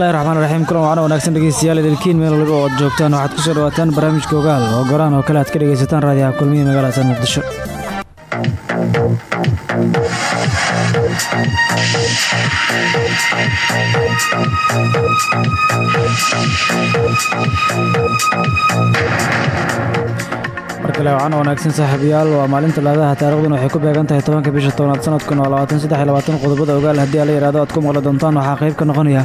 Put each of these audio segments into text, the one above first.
Bismillahi raxmaan raxiim kulan wacana wanaagsan dhegeystayaal idilkiin meel waliba oo ad joogtaan. Waxaad ku soo dhawaataan barnaamijka ogaal oo goraan oo kale aad ka dhegaysataan raadiyaha kulmiya magaalada muqdisho. Mar kale wacana wanaagsan saaxiibayaal waa maalinta laadaha taariikhduna waxay ku beegan tahay tobanka bisha tobnaad sanadkun waa labaatan qodobada ogaal. Haddii ala yidhahdo aad ku maqli doontaan waxaa qayb ka noqonaya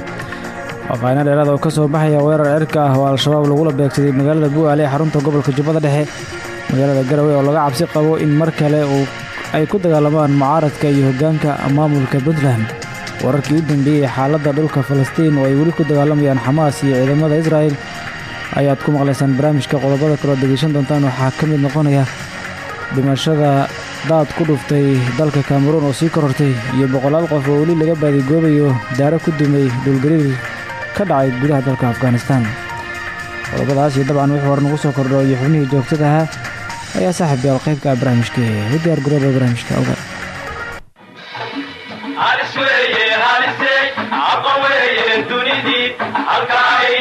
faahfaahinno dheeraad oo ka soo baxaya weerar cirka ah oo al-shabaab lagula beegsaday magaalada bu'aale ee xarunta gobolka jubbada dhexe. Magaalada garowe oo laga cabsi qabo in mar kale ay ku dagaalamaan mucaaradka iyo hoggaanka maamulka puntland. Wararkii u dambeeyey xaaladda dhulka falastiin oo ay weli ku dagaalamayaan xamaas iyo ciidamada israa'el ayaad ku maqlaysaan barnaamijka qodobada kaloo degeysan doontaan. Waxaa ka mid noqonaya dhimashada daad ku dhuftay dalka kameruun oo sii korortay iyo boqolaal qof oo weli laga baadigoobayo daaro ku dumay dhulgariir ka dhacay gudaha dalka afghanistan. Qodobadaas iyo dabcan wixii hore nagu soo kordho iyo xubnihii joogtada ahaa ayaa saaxiib yaal qaybka ah barnaamijka u diyaar garooba barnaamijka oga halka ay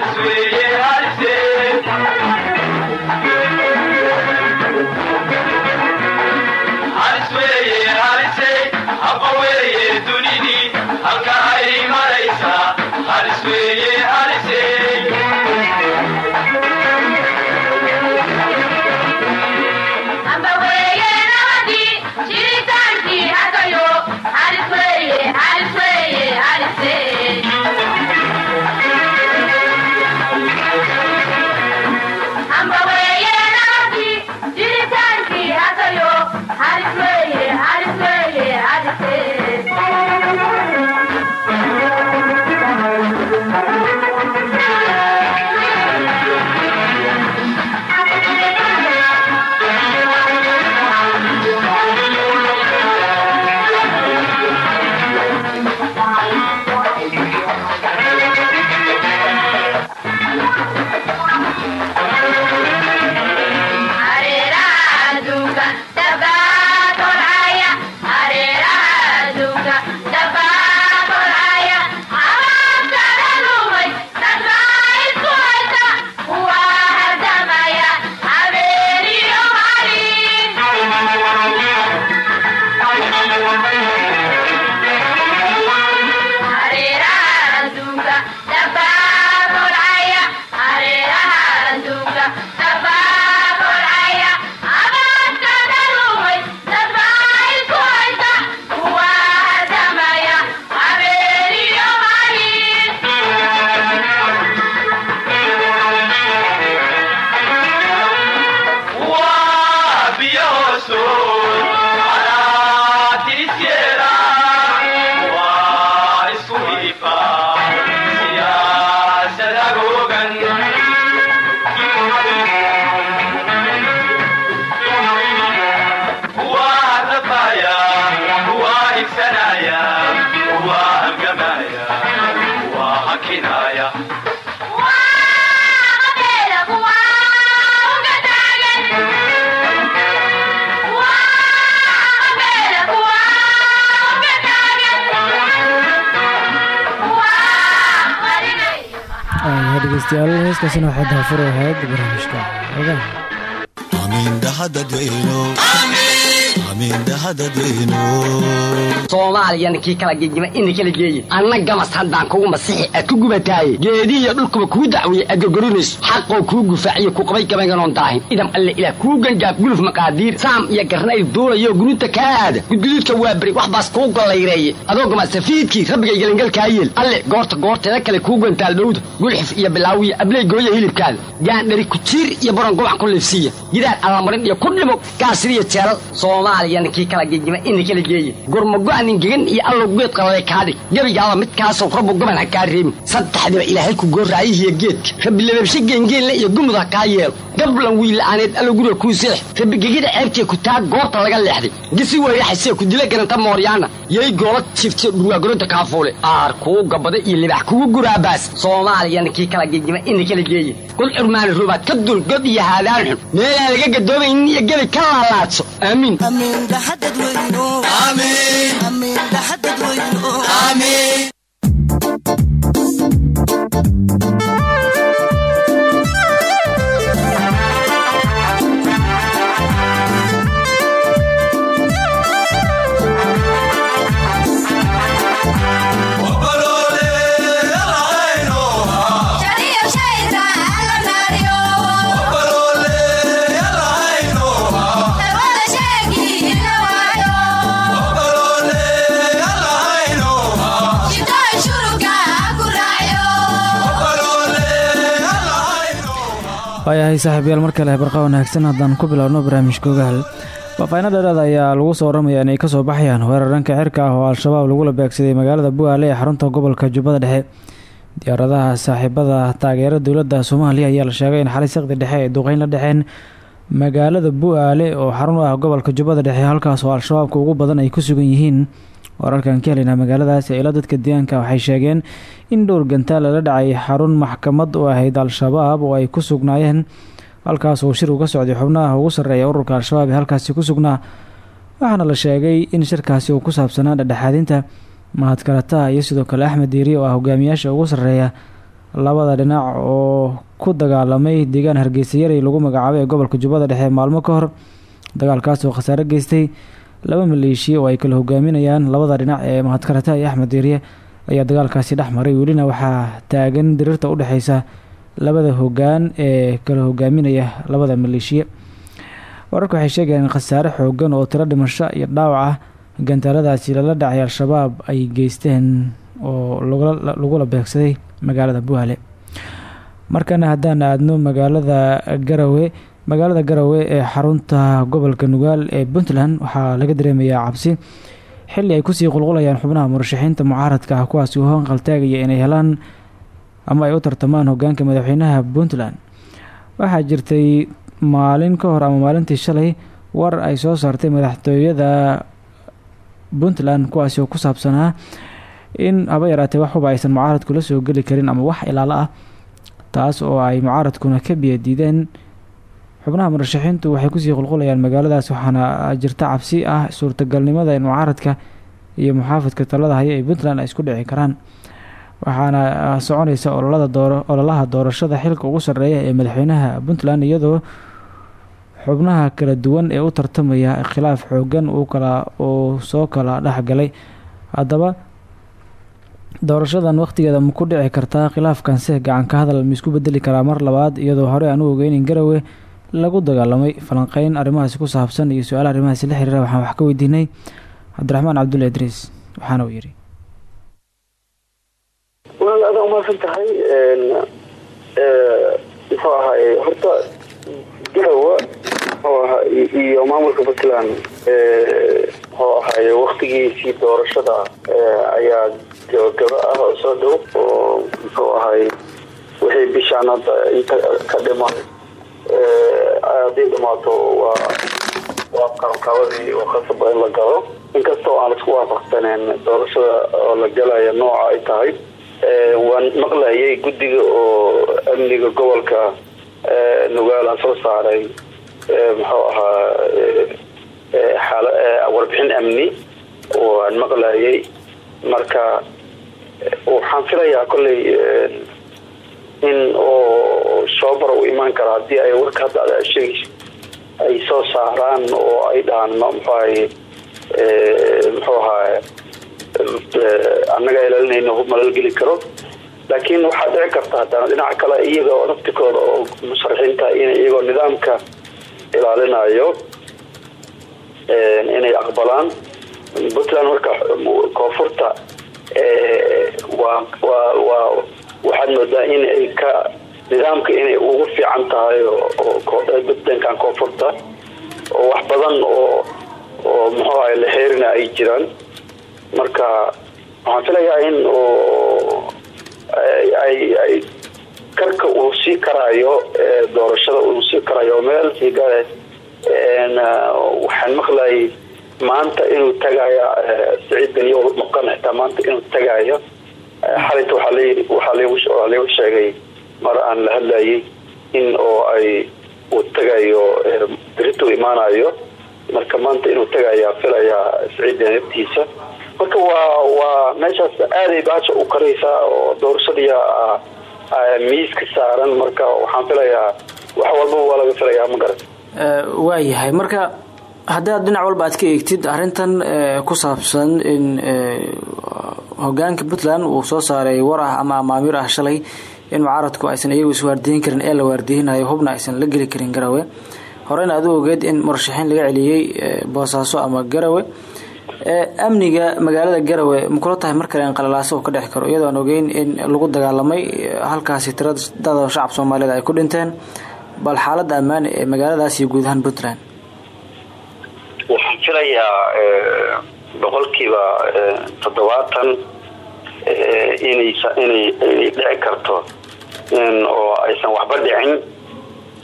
maray dhegeystayaal heeskaasina waxay daafur ahayd barnaamijka ogaan soomaaliyana kii kala gegima ina kala geeye anna gamas haddaan kugu masixi aad ku gubataaye. Geedihiyo dhulkuba kuu dacweeye aad gorgorinayso xaqoo kuu gufaaciyo ku qabay gabaynganoon daahin idam alle ilaah kuu gangaab guluf maqaadiir. Saam iyo garnayl duulayo guruuta kaa aada gudguduudka waa beri wax baas kuu gollayreeye adoo gamasafiidkii rabbigay gelangalkaa yeel alle goorta goorteeda kale kuu gantaal dhowda gulxif iyo bilaawiyo abley gooya hilibkaada gaandhari kujiir iyo baron gobac ku liifsiiya gidaar allamarin iyo ku dhimo gaasiriyo jeelal soomaaliyana kii kala gegima ina kala geeye gurmago-anin gegan iyo allow geed qalale kaadhig gebigaaba midkaasoo rabbu goban ha kaa reebin saddexdiba ilaahay ku gooraayihiyo geedka. Rabbi lababshe geengeenle iyo gumud ha kaa yeelo. Gablan wiila'aaneed allow guriga kuu seex. Rabbi gegida ceebtee ku taa goobta laga leexday. Gisi weyraxasee ku dila garanta mooryaana. Yay goola jifte dhurwaagoroda kaafuule aar kuu gabada iyo libax kugu guraabaas soomaaliyana kii kala gegima ina kala geeye god curmaani rubaad ka dul god iyo haadaan xun. Meelaan laga gadoomaynin iyo gebi ka laalaadso. Aamiin amin. Dhaxadadweyno waayahay saaxiibayaal mar kale barqa wanaagsan haddaan ku biloawno barnaamijka ogaal dheeraad ayaa lagu soo warramaya inay ka soo baxayaan weerar dhanka cirka ah oo al-shabaab lagula beegsaday magaalada bu'aale ee xarunta gobolka jubbada dhexe. Diyaaradaha saaxiibada taageera dowladda soomaaliya ayaa la sheegay in xalay saqdi dhexe ay duqeyn la dhexeen magaalada bu'aale oo xarun u ah gobolka jubbada dhexe halkaas oo al-shabaabka ugu badan ay ku sugan yihiin wararkan ka helaynaa magaaladaasi ila dadka deegaanka waxay sheegeen in dhowr gantaal lala dhacay xarun maxkamad u ahayd al-shabaab oo ay ku sugnaayeen halkaas uu shir uga socday xubnaha ugu sarreeya ururka al-shabaab ee halkaasi ku sugnaa. Waxaana la sheegay in shirkaasi uu ku saabsanaa dhexdhexaadinta mahadkarataha iyo sidoo kale axmed diiri oo ah hogaamiyaasha ugu sarreeya. Labada dhinac oo ku dagaalamay deegaan hargeysa yaray lagu magacaabay ee gobolka jubbada dhexe maalmo ka hor dagaalkaas oo khasaare geystay laba maleeshiya oo ay kala hogaaminayaan labada dhinac ee mahadkarata iyo axmed diiriye ayaa dagaalkaasi dhex maray. Welina waxaa taagan diriirta u dhexeysa labada hogaan ee kala hogaaminaya labada maleeshiya wararka waxay sheegayaan khasaare xoogan oo tiro dhimasho iyo dhaawac ah. Gantaaladaasi lala dhacay al-shabaab ay geysteen oo lagula beegsaday magaalada buhale markana haddaan aadno magaalada garawe magaalada garowe ee xarunta gobolka nugaal ee puntland waxaa laga dareemayaa cabsi. Xilli ay ku sii qulqulayaan xubnaha murashaxiinta mucaaradka ah kuwaasi u hanqaltaagaya inay helaan ama ay u tartamaan hogaanka madaxweynaha puntland. Waxaa jirtay maalin ka hor ama maalintii shalay war ay soo saartay madaxtooyada puntland kuwaasi oo ku saabsanaa in haba yaraatee wax huba aysan mucaaradku la soo geli karin ama wax ilaalo ah taas oo ay mucaaradkuna ka biyadiideen xubnaha murashaxiintu waxay ku sii qulqulayaan magaaladaas waxaana jirta cabsi ah suurtagalnimada in mucaaradka iyo muxaafadka talada haya ee puntland ay isku dhici karaan. Waxaana soconaysa ololada dooro ololaha doorashada xilka ugu sarreeya ee madaxweynaha puntland iyadoo xubnaha kala duwan ee u tartamaya khilaaf xoogan uu soo kala dhexgalay haddaba doorashadan wakhtigeeda ma ku dhici kartaa khilaafkanse gacanka hadal ma isku bedeli karaa mar labaad iyadoo horey aan u ogeynin garowe lagu dagaalamay falanqeyn arrimahaasi ku saabsan iyo su'aal arrimahaasi la xiriira waxaan wax ka weydiinay cabdiraxmaan cabdulla idriis waxaana uu yidhi. Walaal adaa umaasan tahay muxuu ahaay horta garowa muxuu ahaa iyo maamulka puntland muxuu ahaay waktigiisii doorashada ayaa gabagaba ah oo soo dhow oo muxuu ahaay wixii bishaan hadda ka dhiman haddii dhamaato waa waa qabanqaabadii oo khasaba in la galo. Inkastoo aan isku waafaqsaneen doorashada oo la galaya nooca ay tahay waan maqlayay guddiga oo amniga gobolka nugaal soo saaray muxuu ahaa warbixin amni. Oo aan maqlayay. Marka waxaan filayaa kolley in oo shoobar u imaan karo haddii ay warka hadda ada sheegayso ay soo saaraan oo ay dhahaan muxuu ahay muxuu ahaay annaga ilaalinayna hub malal geli karo. Laakiin waxaa dhici karta haddana dhinaca kale iyagoo naftikooda oo musharaxiinta in iyagoo nidaamka ilaalinayo inay aqbalaan. Puntland marka koonfurta waa waa waa waxaad moodaa in ay ka nidaamka inay ugu fiican tahay oo dankan koonfurta oo wax badan oo oo muxuu ahay la xeerina ay jiraan. Marka waxaan filayaa in ay karka uu sii karaayo doorashada uu sii karaayo meel sii gale waxaan maqlayay maanta inuu tagayo saciid beniyo maqan xitaa maanta inuu tagayo xalinta waxaa lagu sheegay mar aan la hadlayay in oo ay uu tagayo berito imaanayo. Marka maanta inuu tagayaa filayaa saciid beni naftiisa marka waa waa meeshaas aaday baasha u karaysaa oo doorashadiia miiska saaran. Marka waxaan filayaa wax walbaba waa laga filayaa ma garat waayahay marka haddii aad dhinac walba aad ka eegtid arrintan ku saabsan in hogaanka puntland uu soo saaray war ah ama amaamiir ah shalay in mucaaradku aysan iyagu iswaardiyin karin ee la waardiyinayo hubna aysan la geli karin garawe. Horeyna aad u ogeed in murashaxiin laga celiyey boosaaso ama garawe. Amniga magaalada garawe makula tahay mar kale qalalaaso ka dhexi karo? Iyadoo aan ogeyn in lagu dagaalamay halkaasi tirada dada shacab soomaaliyeed ay ku dhinteen bal xaaladda ammaani ee magaaladaas iyo guud ahaan puntland. Waxaan filayaa boqolkiiba toddobaatan inay inay dhici karto oo aysan waxba dhicin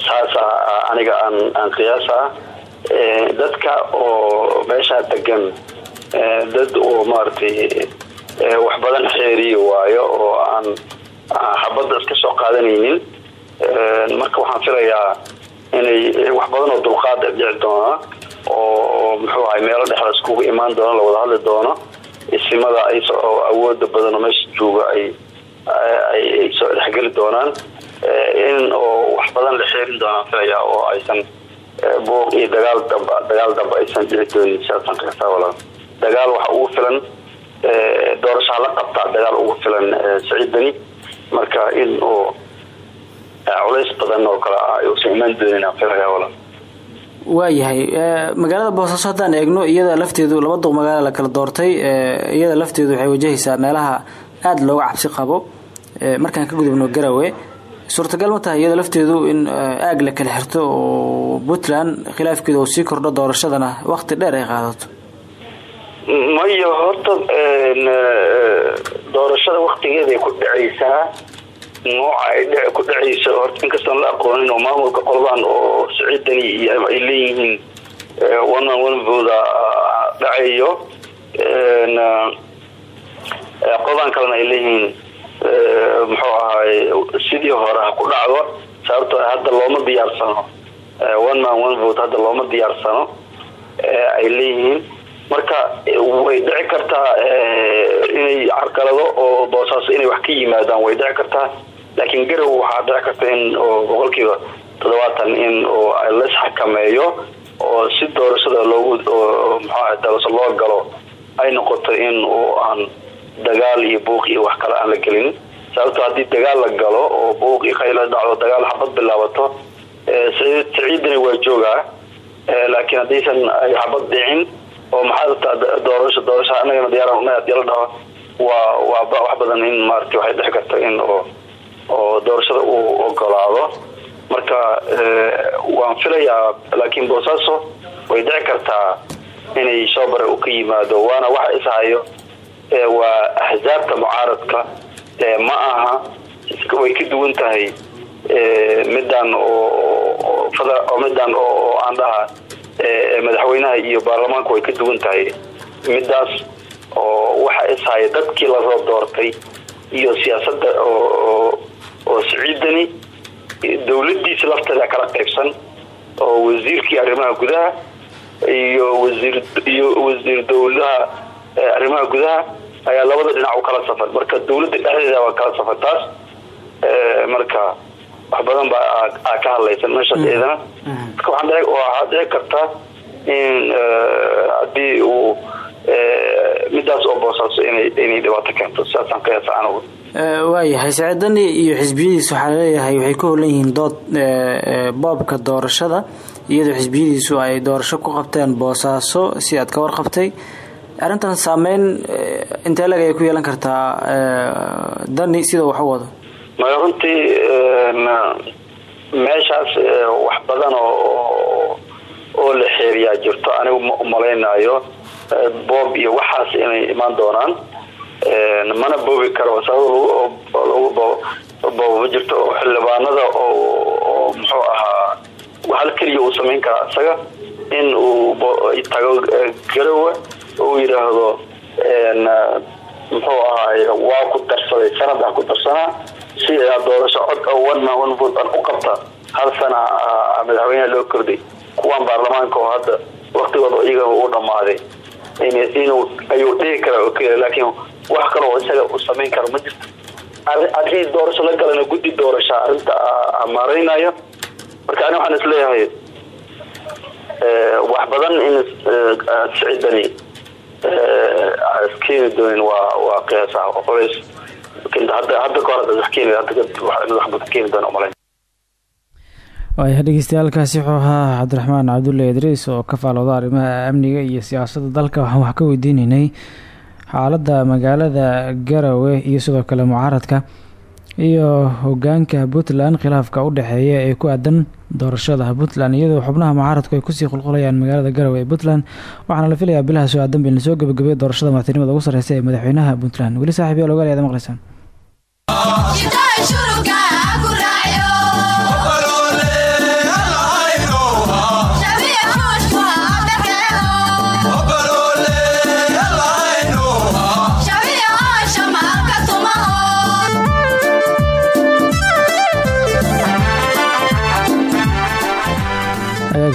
saasa aniga aan aan qiyaasa dadka oo meeshaa degan dad oo maaragtay wax badan xeeriyi waayo oo aan xabadda iska soo qaadanaynin marka waxaan filayaa inay wax badan oo dulqaada dhici doona oo muxuu ahay meelo dhexda iskugu imaan doono lawada hadli doono isimada ay awooda badan oo meesha jooga ay soo dhexgeli doonaan in oo wax badan la xeerin doonaan filaya oo aysan buuq iyo dagaal damba dagaal damba aysan dhici doonin siaasan qiyasaa walaal. Dagaal waxa ugu filan doorashaha la qabtaa dagaal ugu filan saciid beni marka in oo culays badan oo kale ah ay usan imaan doonin filaya walaal waayahay. Magaalada boosaaso haddaan eegno iyada lafteedu laba duq magaala la kala doortay iyada lafteedu waxay wajahaysaa meelaha aada looga cabsi qabo. Markaan ka gudubno garawe suurtagal ma tahay iyada lafteedu in aag la kala xirto oo puntland khilaafkeeda uu sii kordho doorashadana waqti dheer ay qaadato? Mayo horta doorashada waktigeeday ku dhacaysaa nooca ay ku dhacayso horta inkastoon la aqoonin oo maamulka qolbaan oo siciidani iyo ay leeyihiin one man one voda dhacayo qolbaan kalena ay leeyihiin muxuu ahaay sidii hore ha ku dhacdo sababtoo hadda looma diyaarsano one man one vote hadda looma diyaarsano ay leeyihiin. Marka way dhici kartaa inay carqalado oo boosaaso inay wax ka yimaadaan way dhici kartaa laakiin garow waxaa dhici karta in boqolkiiba toddobaatan in las xakameeyo oo si doorashada loogu mxuaha dalso loo galo ay noqoto in uu aan dagaal iyo buuq iyo wax kale aan la gelin. Sababto haddii dagaal la galo oo buuq iyo khayla dhacdo dagaal xabad bilaabato saciidani waa joogaa laakiin haddaysan ay xabad dhicin oo maxaa doorasho doorasha anagana diyaar la dhaho waa waa wax badan in maarata waxay dhici karta in oo oo doorashada uu ogolaado. Marka waan filayaa laakiin boosaaso way dhici kartaa inay shoobare u ka yimaado waana waxa ishayo waa axsaabta mucaaradka. Ma aha way ka duwan tahay midaan midaan oo aan dhaha madaxweynaha iyo baarlamaanku way ka duwan tahay. Midaas oo waxa ishaya dadkii la soo doortay iyo siyaasadda oo oo siciidani dowladiisa lafteeda kala qaybsan oo wasiirkii arrimaha gudaha iyo wasiir iyo wasiir dowlaha arrimaha gudaha ayaa labada dhinac u kala safar. Marka dowladda dhexdeeda waa kala safar taas marka wax badan baa ka hadlaysa meeshaas iyadana marka waxaa dhici karta in haddii uu midaas oo boosaaso inay dhibaato keento. Sidaasaan ka heesa anigu waayahay saciidani iyo xisbiyadiisu waxaa la leeyahay waxay ku holan yihiin dood boobka doorashada iyadoo xisbiyadiisu ay doorasho ku qabteen boosaaso si aad ka warqabtay. Arrintan saameyn intee lag ay ku yeelan kartaa dani sida wax wado? Maya runtii meeshaas wax badan oo oo la xeeriyaa jirto anigu ma umalaynayo boob iyo waxaas inay imaan doonaan mana boobi karo sabab ma jirto xildhibaanada oo muxuu ahaa hal keliya uu samayn karaa isaga in uu tago garowe oo yidhaahdo muxuu ahaay waa ku darsaday sanadaan ku darsanaa si doorasho cod one one vote aan u qabta hal sana madaxweyneha loo korday kuwaan baarlamaanka oo hadda waktigooda iyagaba u dhamaaday ayuu dhihi keliya laakiin wax kaloo isaga uu samayn karo ma jirto haddii doorasho la galana guddi doorasha arrinta maareynayo marka ani waxaan is leeyahay wax badan in siciidani keeni doonin waa waa qiyaasa qolays hadda hadda kahor wax keeni wax badan keeni doona waayahay dhegeystayaaalkaasi wuxuu ahaa cabdiraxmaan cabdulle idriis oo ka faalooda arrimaha amniga iyo siyaasadda dalka. Waxaan wax ka weydiineynay xaaladda magaalada garowe iyo sidoo kale mucaaradka iyo hogaanka puntland khilaafka u dhexeeya ee ku aadan doorashada puntland iyadoo xubnaha mucaaradku ay ku sii qulqulayaan magaalada garowe ee puntland. Waxaana la filayaa bilaha soo aadan bayna soo gabagabay doorashada madaxtinimada ugu sarreysa ee madaxweynaha puntland. Weli saaxiib yaal ogaal ayaad maqleysaan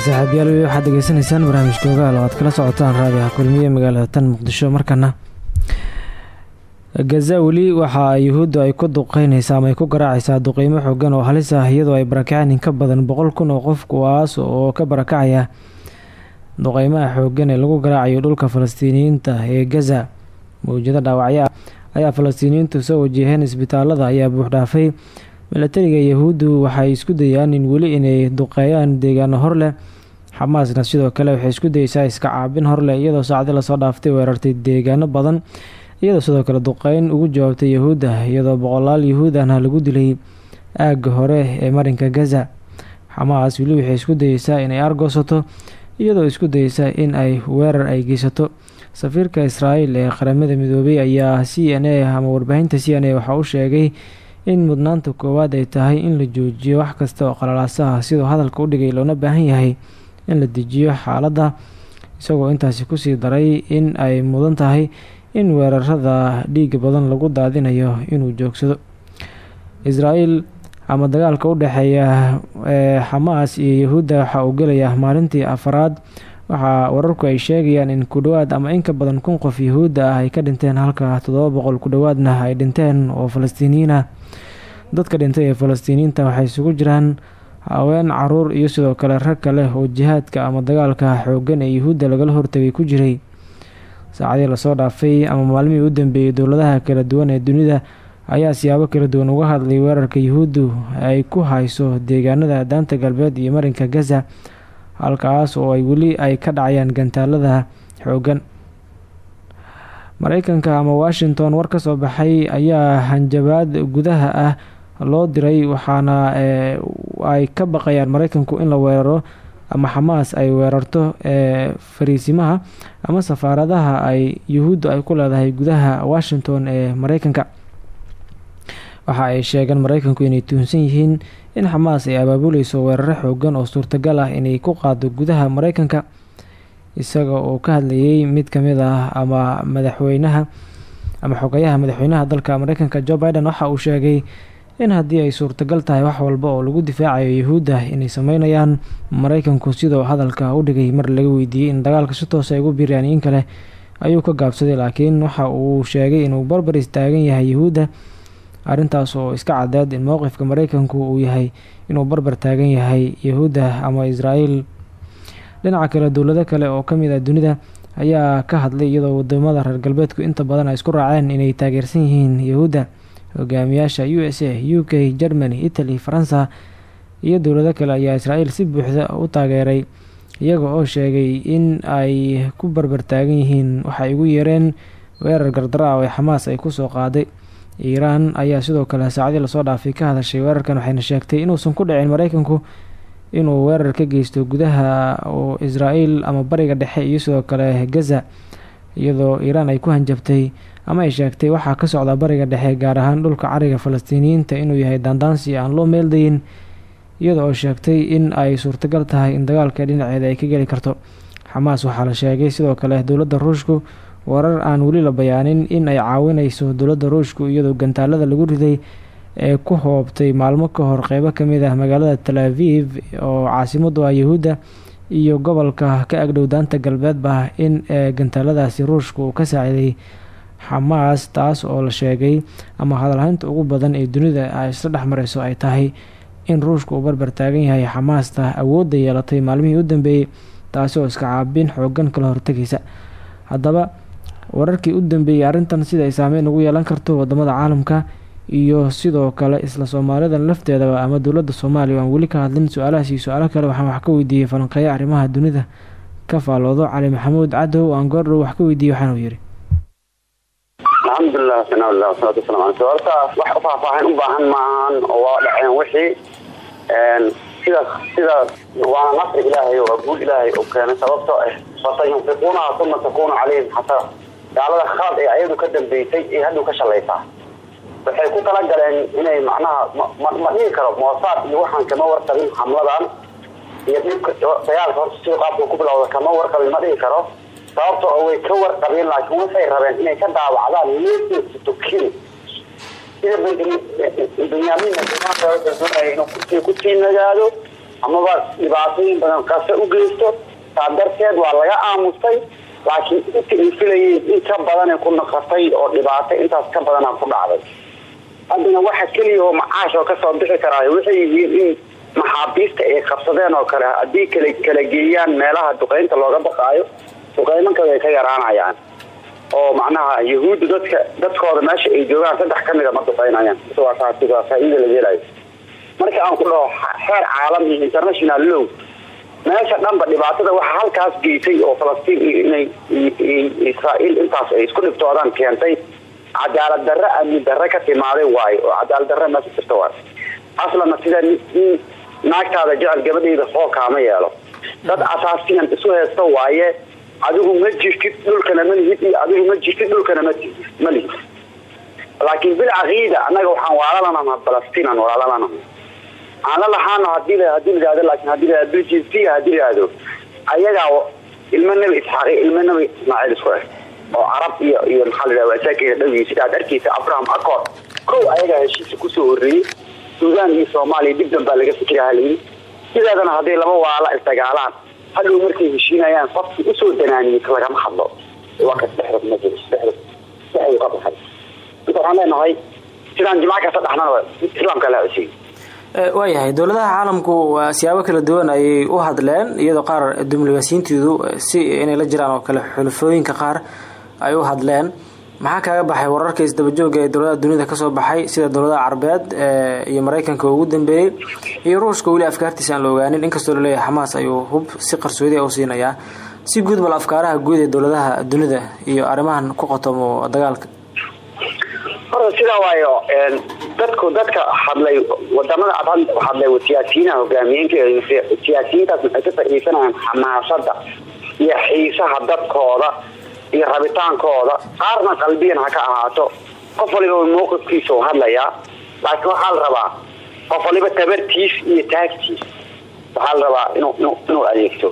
saaxiibyaal waxaad degeysanaysaan barnaamijka ogaal kala socotaan raadiyaha kulmiye magaalada tan muqdisho. Markana gaza weli waxa yuhuuddu ay ku duqeyneysaa ama ay ku garaacaysaa duqeymo xoogan oo halis ah iyadoo ay barakaceen in ka badan boqol kun oo qof kuwaas oo ka barakacaya duqeymaha xoogan ee lagu garaacayo dhulka falastiiniyiinta ee gaza. Mawjado dhaawacyo ah ayaa falastiiniyiintu soo wajaheen isbitaalada ayaa buuxdhaafay milatariga yahuuddu waxay isku dayaan in weli inay duqeeyaan deegaano hor leh xamaasna sidoo kale waxay isku dayeysaa iska caabin horleh iyadoo saacdi la soo dhaaftay weerartay deegaano badan iyadoo sidoo kale duqeyn ugu jawaabtay yahuudda iyadoo boqolaal yahuud ahna lagu dilay aagga hore ee marinka gaza. Xamaas weli waxay isku dayeysaa inay argoosato iyadoo isku dayeysa in ay weerar ay geysato. Safiirka israa'iil ee qaramada midoobay ayaa c n a ama warbaahinta c n a waxaa u sheegay in mudnaanta koowaad ay tahay in la joojiyo wax kasta oo qalalaasaha sidoo hadalka u dhigay loona baahan yahay in la dejiyo xaaladda isagoo intaasi ku sii daray in ay mudan tahay in weerarada dhiiga badan lagu daadinayo inuu joogsado. Israa'iil ama dagaalka u dhexeeya xamaas iyo yahuudda waxa uu gelaya maalintii afaraad. Waxaa wararku ay sheegayaan in ku dhowaad ama in ka badan kun qof yahuudda ah ay ka dhinteen halka toddoba boqol ku dhowaadna ay dhinteen oo falastiiniyiin dadka dhintay ee falastiiniyiinta waxay isugu jiraan haween carruur iyo sidoo kale rag kale oo jihaadka ama dagaalka xooggan ee yahuudda lagala hortagay ku jiray. Saacadii la soo dhaafay ama maalmihii u dambeeyey dowladaha kala duwan ee dunida ayaa siyaabo kala duwan uga hadlay weerarka yahuuddu ay ku hayso deegaanada daanta galbeed iyo marinka gaza halkaas oo ay weli ay ka dhacayaan gantaalada xooggan. Mareykanka ama washington war ka soo baxay ayaa hanjabaad gudaha ah loo diray waxaana ay ka baqayaan mareykanku in la weeraro ama xamaas ay weerarto fariisimaha ama safaaradaha ay yuhuuddu ay ku leedahay gudaha washington ee mareykanka waxa ay sheegeen mareykanku inay tuhunsan yihiin in xamaas ay abaabuleyso weeraro xoogan oo suurtagal ah inay ku qaado gudaha mareykanka isaga oo ka hadlayay mid ka mid ah ama madaxweynaha ama xogayaha madaxweynaha dalka mareykanka joe biden waxa uu sheegay in haddii ay suurtagal tahay wax walba oo lagu difaacayo yahuudda inay sameynayaan mareykanku sidoo hadalka u dhigay mar laga weydiiyey in dagaalka si toos ay ugu biiraan in kale ayuu ka gaabsaday laakiin waxa uu sheegay inuu barbar istaagan yahay yahuudda arrintaas oo iska cadeed in mowqifka mareykanku uu yahay inuu barbar taagan yahay yahuudda ama israael dhinaca kale dowlado kale oo ka mid ah dunida ayaa ka hadlay iyadoo waddamada reer galbeedku inta badan ay isku raaceen inay taageersan yihiin yahuudda hogaamiyaasha u s a u k germany italy faransa iyo dowlado kale ayaa israael si buuxda u taageeray iyaga oo sheegay in ay ku barbar taagan yihiin waxay ugu yeereen weerar gardara ah oo xamaas ay ku soo qaaday. Iiraan ayaa sidoo kale saacadii la soo dhaafay ka hadashay weerarkan waxayna sheegtay inuusan ku dhicin mareykanku inuu weerar ka geysto gudaha oo israael ama bariga dhexe iyo sidoo kale gaza iyadoo iiraan ay ku hanjabtay ama ay sheegtay waxaa ka socda bariga dhexe gaar ahaan dhulka cariga falastiiniyiinta inuu yahay daandaansi aan loo meeldayin iyada oo sheegtay in ay suurtagal tahay in dagaalka dhinaceeda ay ka geli karto. Xamaas waxaa la sheegay sidoo kale dowladda ruushku warar aan weli la bayaanin in ay caawineyso dowladda ruushku iyadoo gantaalada lagu riday ee ku hoobtay maalmo ka hor qeybo ka mid ah magaalada tel aviv oo caasimadu ah yahuudda iyo gobolka ka agdhow daanta galbeedba in gantaaladaasi ruushka uu ka saaciday xamaas taas oo la sheegay ama hadalhaynta ugu badan ee dunida ay isla dhexmareyso ay tahay in ruushka uu barbar taagan yahay xamaasta awoodda yeelatay maalmihii u dambeeyey taasi oo iska caabin xoogan kala hortegaysa haddaba wararkii u dambeeyey arrintan sida ay saameyn ugu yeelan karto waddamada caalamka iyo sidoo kale isla soomaalidan lafteedaba ama dowladda soomaaliya aan weli ka hadlin su'aalahaas iyo su'aalo kale waxaan wax ka weydiiyey falanqeeya arrimaha dunida. Ka faaloodo cali maxamuud cadow aan goordhow wax ka weydiiyey waxaanuu yidhi alxamdulilah sanaalah wasalaatu wasalam ala horta wax u faahfaahin u baahan maahan oo waa dhaceen wixii. Sidaas sidaas waana nasri ilaahay waa guul ilaahay u keenay sababtoo ah fasayunfiquunaha uma takunu calayhim xasaa gaalada khalad ee ayadu ka dambeysay ee hadduu ka shalaysaa. Waxay ku talagaleen inay macnaha ma dhihi karo moosaad iyo waxaan kama warqabin xamladan. Iyo dhibka dagaalka horta si qaabka ku bilowda kama warqabin ma dhihi karo sababta oo way ka warqabeen laakiin waxay rabeen inay ka daawacdaan meesitukin sida benyamin doonaya inuu kursiga ku sii nagaado amaba dhibaatooyin badan kase u saa darteed waa laga aamusay laakiin inta ay in ka badanay ku naqatay oo dhibaato intaas ka badana ku dhacday. Haddana waxa keliya oo macaash oo ka soo bixi karaayo waxay yihiin in maxaabiista ay qabsadeen oo kale haddii kala kala geeyaan meelaha duqeynta looga baqaayo duqeymanka way ka yaraanayaan. Oo macnaha yahuudda dadka dadkooda meesha ay joogaan saddex kamida ma duqeynayaan waa taasi waa faa-iida la helayo. Marka aan ku dhaho xeer caalami international low meesha dhanba dhibaatada waxaa halkaas geysay oo falastiin iyo inay israael intaas ay isku dhibtoodaan keentay cadaalad darre amni darre ka timaaday waayo oo cadaalad darre meesha jirta waayo aslana sida naagtaada jecel gabadhayda foo kaama yeelo. Dad asaasiyan isu heesta waaye adigu ma jirtid dhulkana ma lihid iyo adigu ma jirtid dhulkana ma ma lihid laakiin bilcaqiida annaga waxaan waalaalanaha balastiin walaalanaha aan la lahaano haddii haddii la yihahdo laakiin haddii biljinsiya haddii la yihahdo ayagaa ilmo nebi isxaaq ilmo nebi ismaaciil isku ah oo carab iyo iyo maxaa la yidhahda asaakeeda dhowyi sidaad arkeysa abraham accord kow ayagaa heshiisa ku soo horreeyey suudaan iyo soomaaliya dib danbaa laga fikiraha layidhi sideedana hadday laba waala isdagaalaan hadhow markay heshiinayaan qofkii u soo danaaniyey lagama hadlo waa ka dhexdood ma jiro dhexdood dhexduu ka baxay inta waxaan leenahay sidaan jimca kasta dhaxnaba islaamka la cusiyey waayahay dowladaha caalamku siyaabo kala duwan ayay u hadleen iyadoo qaar diblomaasiyiintoodu si inay la jiraan oo kale xulafooyinka qaar ay u hadleen maxaa kaaga baxay wararka isdabajooga ee dowladaha dunida ka soo baxay sida dowladaha carabeed iyo mareykanka ugu dambeeyey iyo ruushka weli afkaartiisa aan la ogaanin? Inkastoo la leeyahay xamaas ayuu hub si qarsoodi u siinayaa. Si guud bal afkaaraha guud ee dowladaha dunida iyo arrimahan ku qotomo dagaalka. Horta sidaa waayo dadku dadka hadlay waddamada ad hadlay siyaasiyiinaha hogaamiyeenka siyaasiyiintaas waxay ka fadhiisanayaan xamaasada iyo xiisaha dadkooda iyo rabitaankooda qaarna qalbiyan ha ka ahaato. Qof waliba mawqifkiisa u hadlayaa laakiin waxaa la rabaa qof waliba tabartiis iyo taagtiis waxaa la rabaa inuu adeegto.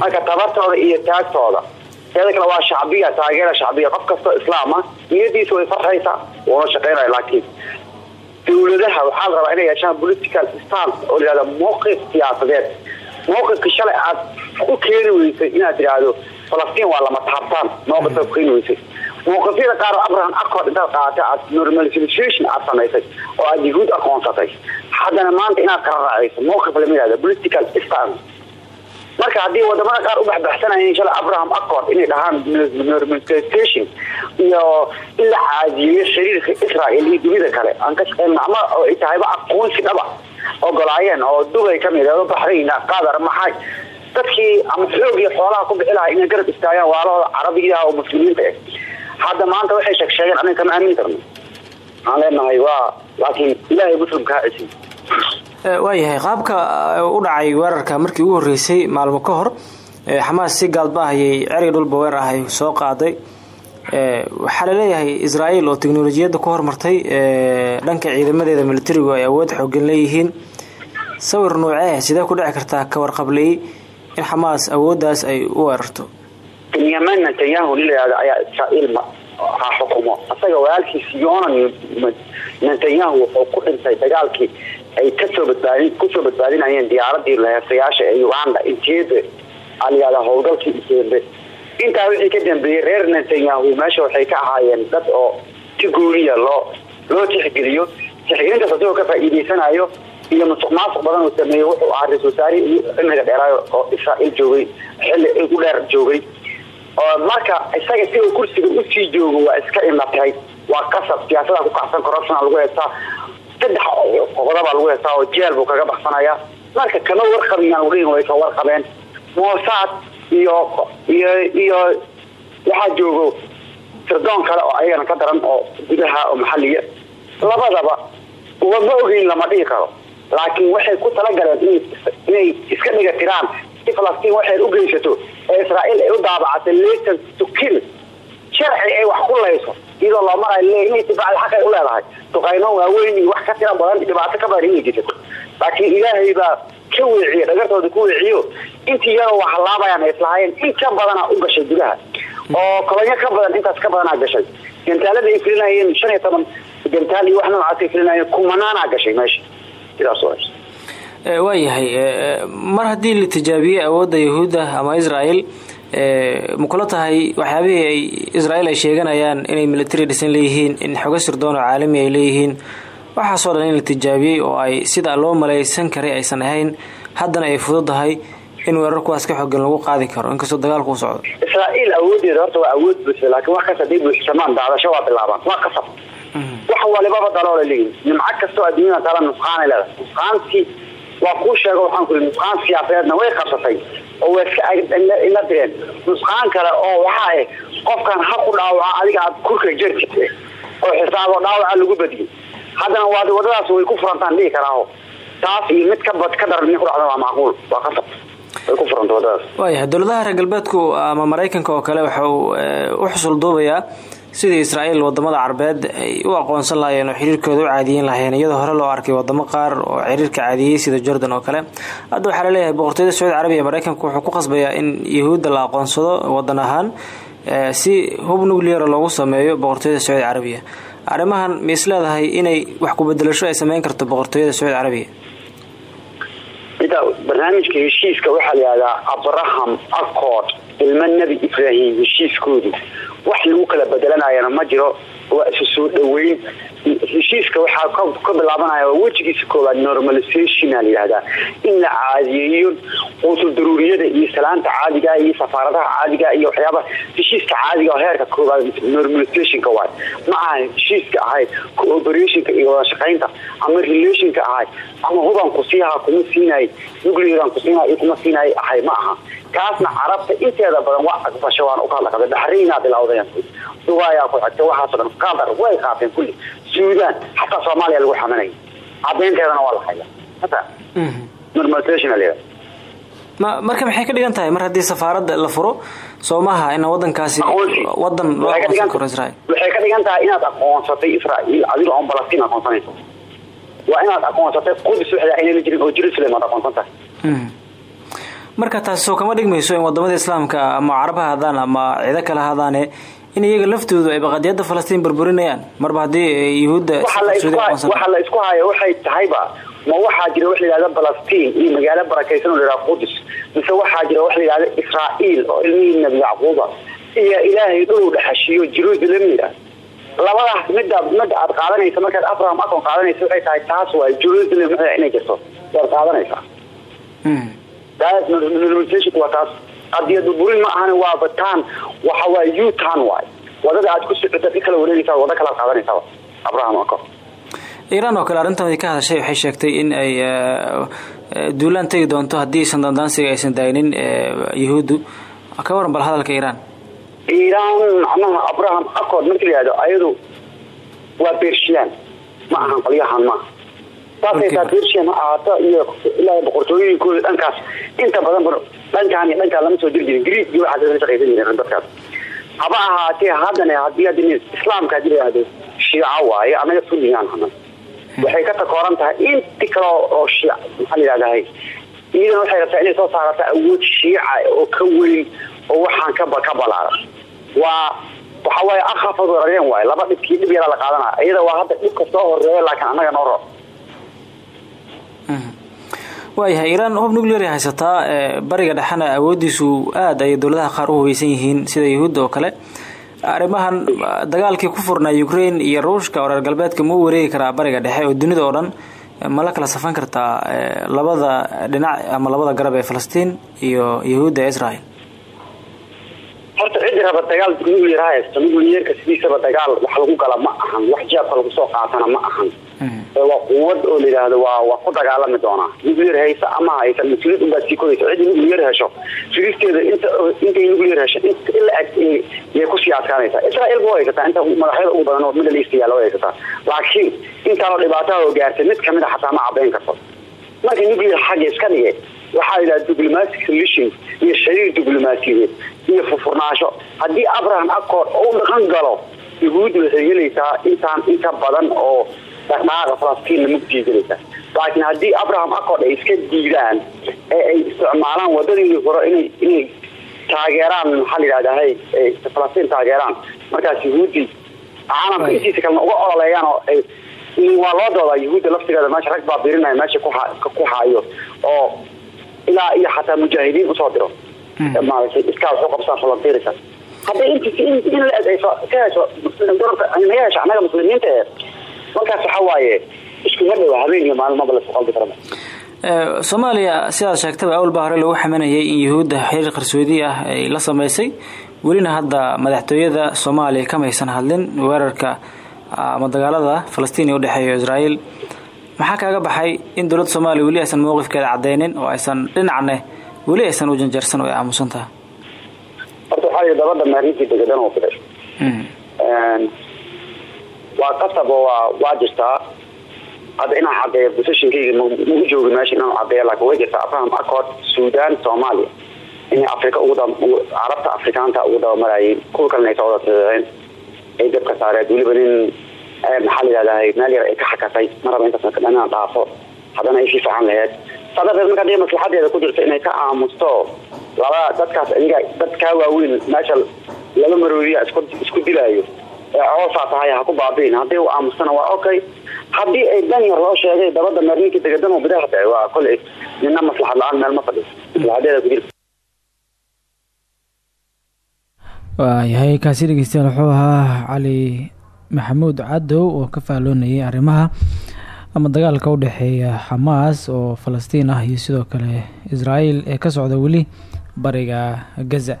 Marka tabartooda iyo taagtooda teeda kale waa shacbiya taageera shacbiya qof kastoo islaam ah niyadiisa way farxaysaa wuuna shaqeynaya laakiin dowladaha waxaa la rabaa inay yeeshaan political stance oo la yihahda mawqif siyaasadeed mawqifka shalay aad u keeni weysay inaad tidhaahdo falastiin waa lama taabtaan mawqifka ku keeni weysay. Mawqifyada qaar abraham accord intaad qaadatay aad normalization aad samaysay oo aad yahuud aqoonsatay. Haddana maanta inaad kala raacayso mawqif lama yihahdo political stance. Marka haddii waddamada qaar u baxbaxsanayeen shala abraham accord inay dhahaan normalization iyo in la caadiyeeyo xiriirka israel iyo dunida kale. Aan ka shaqeyn oo ay tahayba aqoonsi dhaba ogolaayeen oo dubay ka mid baxrayn qatar maxay. Dadkii ama xoog iyo xoolaha ku bixi lahaa inay garab istaagaan waalahooda carabiga oo muslimiinta ah hadda maanta waxay sheeg sheegeen kama aamin karno. Waxaan leenahay waa laakiin ilaahay muslimka ha cesiy waayahay qaabka u dhacay weerarka markii ugu horreysay maalmo ka hor xamaas si gaalba ahayay ceriga dhulba weer ahay soo qaaday waxaa la leeyahay israael oo teknolojiyadda ku hormartay dhanka ciidamadeeda militarigu ay awood xoogan leeyihiin. Sawir noocee sidee ku dhici kartaa ka warqabley in xamaas awooddaas ay u weerarto? Benyamin netanyahu nin layihahdo ayaa israael ha xukumo. Isaga walaalkiis yonan netanyahu wuxuu ku dhintay dagaalkii ay ka soo badbaadin ku soo badbaadinayeen diyaaradii laheesayaasha ee uganda inteebe alayihahda howlgalkii inteebe intaa wixii ka dambeeyey reer netanyahu meesha waxay ka ahaayeen dad oo si loo loo tixgeliyo. Tixgelintaas asigoo ka faa'iideysanayo iyo musuq maasuq badan uu sameeyey wuxuu ahaa ra'isul cimriga dheeraayo oo israael joogay xilli u dheer joogay. Oo marka isaga si uu kursiga u sii joogo waa iska imatay waa qasab siyaasada ku kacsan corruption lagu heestaa saddex qodobaa lagu heestaa oo jeel buu kaga baxsanaya marka kama warqabiyaan udhihin way ka warqabeen. Mosaad iyo iyo iyo waxaa joogo sirdoon kale oo ayagana ka daran oo gudaha oo maxaliya labadaba wama ogeyn lama dhihi karo. Laakiin waxay ku talagaleen inay iska dhiga tiraan. Si falastiin waxay u geysato ee israael ay u daabacatay laysan to kill sharci ay wax ku layso iyadoo loo marayo le inay difaacal xaq ay u leedahay. Duqaymo waaweyn wax ka tira badan dhibaato ka badan inay jirsato laakiin ilaahay baa ka weeciye dhagartooda ku weeciyo. Intii yaroo wax halaabayaan ay islahaayeen. In ka badana u gashay gudaha. Oo kolonyo ka badan intaas ka badanaa gashay. Gantaalada ay filinayeen shan iyo toban gantaal iyo wax noocaas ay filinayeen kumanaanaa gashay meesha sidaas oo waayahay mar haddii la tijaabiyey awoodda yahuudda ama israel ma kula tahay waxyaabihii ay israel ay sheeganayaan inay military dhisan leeyihiin in xogo sirdoon oo caalami ay leeyihiin waxaasoo dhan in la tijaabiyey oo ay sida loo malaysan karay aysan ahayn haddana ay fududahay in weerar kuwaas ka xogan lagu qaadi karo. Inkastoo dagaalku u socdo. Israael awoodeeda horta waa awood buuxda laakiin wax kas haday buuxsamaan daadasho waa bilaabaan. Waa qasab wax walibaba daloola leeyihiin nimco kastoo adduunyada tala nusqaanay leedahay. Nusqaantii waa kuu sheego waxaan ku nusqaan siyaasadeedna way qabsatay oo way iska ila direen nusqaan kale oo waxaa eh qofkan ha ku dhaawaca adiga aad kurka jertid oo xisaabo dhaawaca lagu badiyey haddana waad wadadaas way ku furantaan dhihi karaaho. Taas iyo mid ka daran nin ku dhacda waa macquul waa qasab. Way ku furanta wadadaas. Waayahay dowladaha reer galbeedku ama maraykanka oo kale waxau u xusul duubayaa sidii israael waddamada carbeed ay u aqoonsan lahaayeen oo xiriirkooda u caadiyeyn lahaayeen iyadoo hore loo arkay wadamo qaar oo xiriirka caadiyey sida jordan oo kale. Hadda waxaa la leeyahay boqortooyada sacuudi carabiya maraykanku wuxuu ku qasbayaa in yahuudda la aqoonsado wadan ahaan si hub nucleara loogu sameeyo boqortooyada sacuudi carabiya arrimahan ma is leedahay inay wax kubedelasho ay sameyn karto boqortooyada sacuudi carabiya. Barnaamijka heshiiska waxaa layihahdaa abraham accord ilmo nebi ibrahim heshiiskoodu. Wax lagu kala bedelanayana ma jiro waa isu soo dhaweyn. Heshiiska waxaa ka bilaabanaya wejigiisa koowaad normalization a layihahdaa in la caadiyeeyo quutul daruuriyada iyo salaanta caadiga iyo safaaradaha caadiga iyo waxyaaba heshiiska caadiga heerka koowaad normalizationka waay ma aha heshiiska ahayd cooperationka iyo wada shaqaynta ama relationka ahay ama huban kusiiha kuma siinay. Nuclearan kusiinay iyo kuma siinay. Ahay ma aha. Kaasna carabta inteeda badan waa aqbasho waan u kala qaba baxraynaa bilawdayan dubayaa ku xigta waxaasoo dhan qatar way qaateen kulli suudaan xataa soomaaliya lagu xamanaya cadeynteedana waa la haya ma marka maxay ka dhigan tahay? Mar haddii safaaradda la furo soo maaha in wadankaasi wadan waxay ka dhigan tahay? inaad aqoonsatay israel adiga oon balastiin aqoonsanayso waa inaad aqoonsatay qudus waxda aynana jirin oo jerusalem aad aqoonsan tahay marka taasi soo kama dhigmayso in waddamada islaamka ama carab ha hadaan ama cido kale hadaane in iyaga laftoodu ay baqadiyada falastiin burburinayaan. Marba haddii yahuudda waxa la isku hayo waxay tahayba ma waxaa jira wax layihahda balastiin iyo magaalo barakaysan oo layihahda qudus mise waxaa jira wax layihahda israael oo ilmihii nebi yacquuba iyo ilaahay dhul dhexashiiyo jerusalem yidhaah labadaas midda midda aad qaadanaysa markaad abraham acon qaadanaysa waxay tahay taas waay jerusalem inay jirto. Waad qaadanaysaa denomination waa taas. Qadiyad burin ma ahan waa bataan. Waxa waay utan waay. Wadada aad ku socota ka kala wareegaysaa wada kala qaadanaysaa abraham acon iiraan oo kale arrintan ay ka hadashay waxay sheegtay in ay duulaan tegi doonto haddii aysan dandaansiga aysan daayinin yahuuddu. Ka waran bal hadalka iiraan iiraan macnaha abraham accord markii la yihahdo ayadu waa bershiyan ma. Ahan qolyahan maaha saasay taa bershiyan ha ahaato iyo ilaa boqortooyinkooda dhankaas inta badan dhankaan iyo dhankaan lama soo jiri jirin greek iyo waxaas la shaqaysan jireen dadkaas haba ahaatee haddana haddii haddi islaamka haddii la yihahdo shiica waaye anaga sunniyaan hana waxay ka takooran tahay inti kale oo shiic maxaa la yihahdahay iyadan waxay rabtaa inay soo saarata awood shiica oo ka weyn oo waxaan ka ka ballaaran waa waxa waaye akhafad warareen waaye laba dhibkii dhib yaraa la qaadanaya iyada waa hadda dhibka soo horreeya laakiin annaga noo rab waayahay iiraan hub nuclear haysataa bariga dhexena awoodiisu aada ay dowladaha qaar u hubeysan yihiin sida yahuudda oo kale. Arrimahan dagaalkii ku furnaa ukraine iyo ruushka oo reer galbeedka ma u wareegi karaa bariga dhexe oo dunida oo dhan. Ma la kala safan kartaa labada dhinac ama labada garab ee falastiin iyo yahuudda israel raba dagaal nuclear ha haysto nuclearka sidiisaba dagaal wax lagu gala ma ahan wax jaabka lagu soo qaatana ma ahan waa quwad oo la yidhaahdo waa waa ku dagaalami doonaa nuclear haysa ama haysa mas'uuliyad unbaad sii koraysa ciddi nuclear hesho firisteeda inta intay nuclear hesho ila ag yay ku sii adkaanaysaa israel ba haysataa inta madaxyada ugu badan oo middle east yaalla way haysataa laakiin intaanoo dhibaataha oo gaartay mid ka mid a xataa ma cabayn karto marka nuclear xagga iska dhige waxaa yidhaha diplomatic solutions iyo xiriir diblomaasiyadeed iyo furfurnaasho haddii abraham accord oo u dhaqan galo yahuudda waxay helaysaa intaan inka badan oo dhaqdhaqaaqa falastiinna mugdiya gelaysaa laakiin haddii abraham accord ay iska diidaan ee ay isticmaalaan wadadii hore inay taageeraan maxaa la yidhahdahay falastiin taageeraan markaas yahuudi caalamka intiisa kalena uga ololeeyaan oo ay waa loo doodaa yahuudda laftigeeda meesha rag baa birinaya meesha ku haayo oo ilaa iyo xataa mujaahidiin u soo diro. Maaragtay iskaa waxu qabsaan falantiirika hadday int in la ay ka hesho garabka naga annaga muslimiinta ee markaas waxa waaye iskuma dhowa habeen iyo maalmaba la isku qalbi karaba. Soomaaliya sidaad sheegtaba awal baa hore lagu xamanayay in yahuudda xiriir qarsoodi ah ay la sameysay welina hadda madaxtooyada soomaaliya kamaysan hadlin weerarka ama dagaalada falastiin ee udhexeeya israel maxaa kaaga baxay in dowladda soomaaliya weli aysan mowqifkeeda cadeynin oo aysan dhinacne weli aysan u janjarsan oo ay aamusantaha? Horta waxaa yidhi dabada maarinkii degadan oo fiday waa qasaba waa waa jirtaa hadda inaan cadeeyo positionkayga mau joogi meesha inaan cadeeyo laakiin way jirtaa abraham accord sudan soomaaliya. Inay afrika carabta afrikaanta ugu dabamarayeen kuwa kalena ay soo wada ay dabka saareed weliba nin maxaa la yidhahdahay meel yar ay ka xakatay maraba intaas inaan dhaafo haddana ay sii fiican laheyd. Saa darteed marka haddii ku jirto inay ka aamusto laba dadkaas iyaga dad kaa waaweyn meesha laba maroodiya isku dilaayo ee coosaa tahay ha ku baabiin. Haddii u aamustana waa okay. Haddii ay dan yar loo sheegay dabada marninkii degadan bidaha tahay waa koley nina maslaxad la'aan meel ma fadhiso. Maslaxadeeda ku kaasi dhegeystayaal wuxuu ahaa cali maxamuud cadow oo ka fahloonayay arrimaha ama dagaalka u dhexeeya xamaas oo falastiin ah iyo sidoo kale israel ee ka socda weli bariga gaza.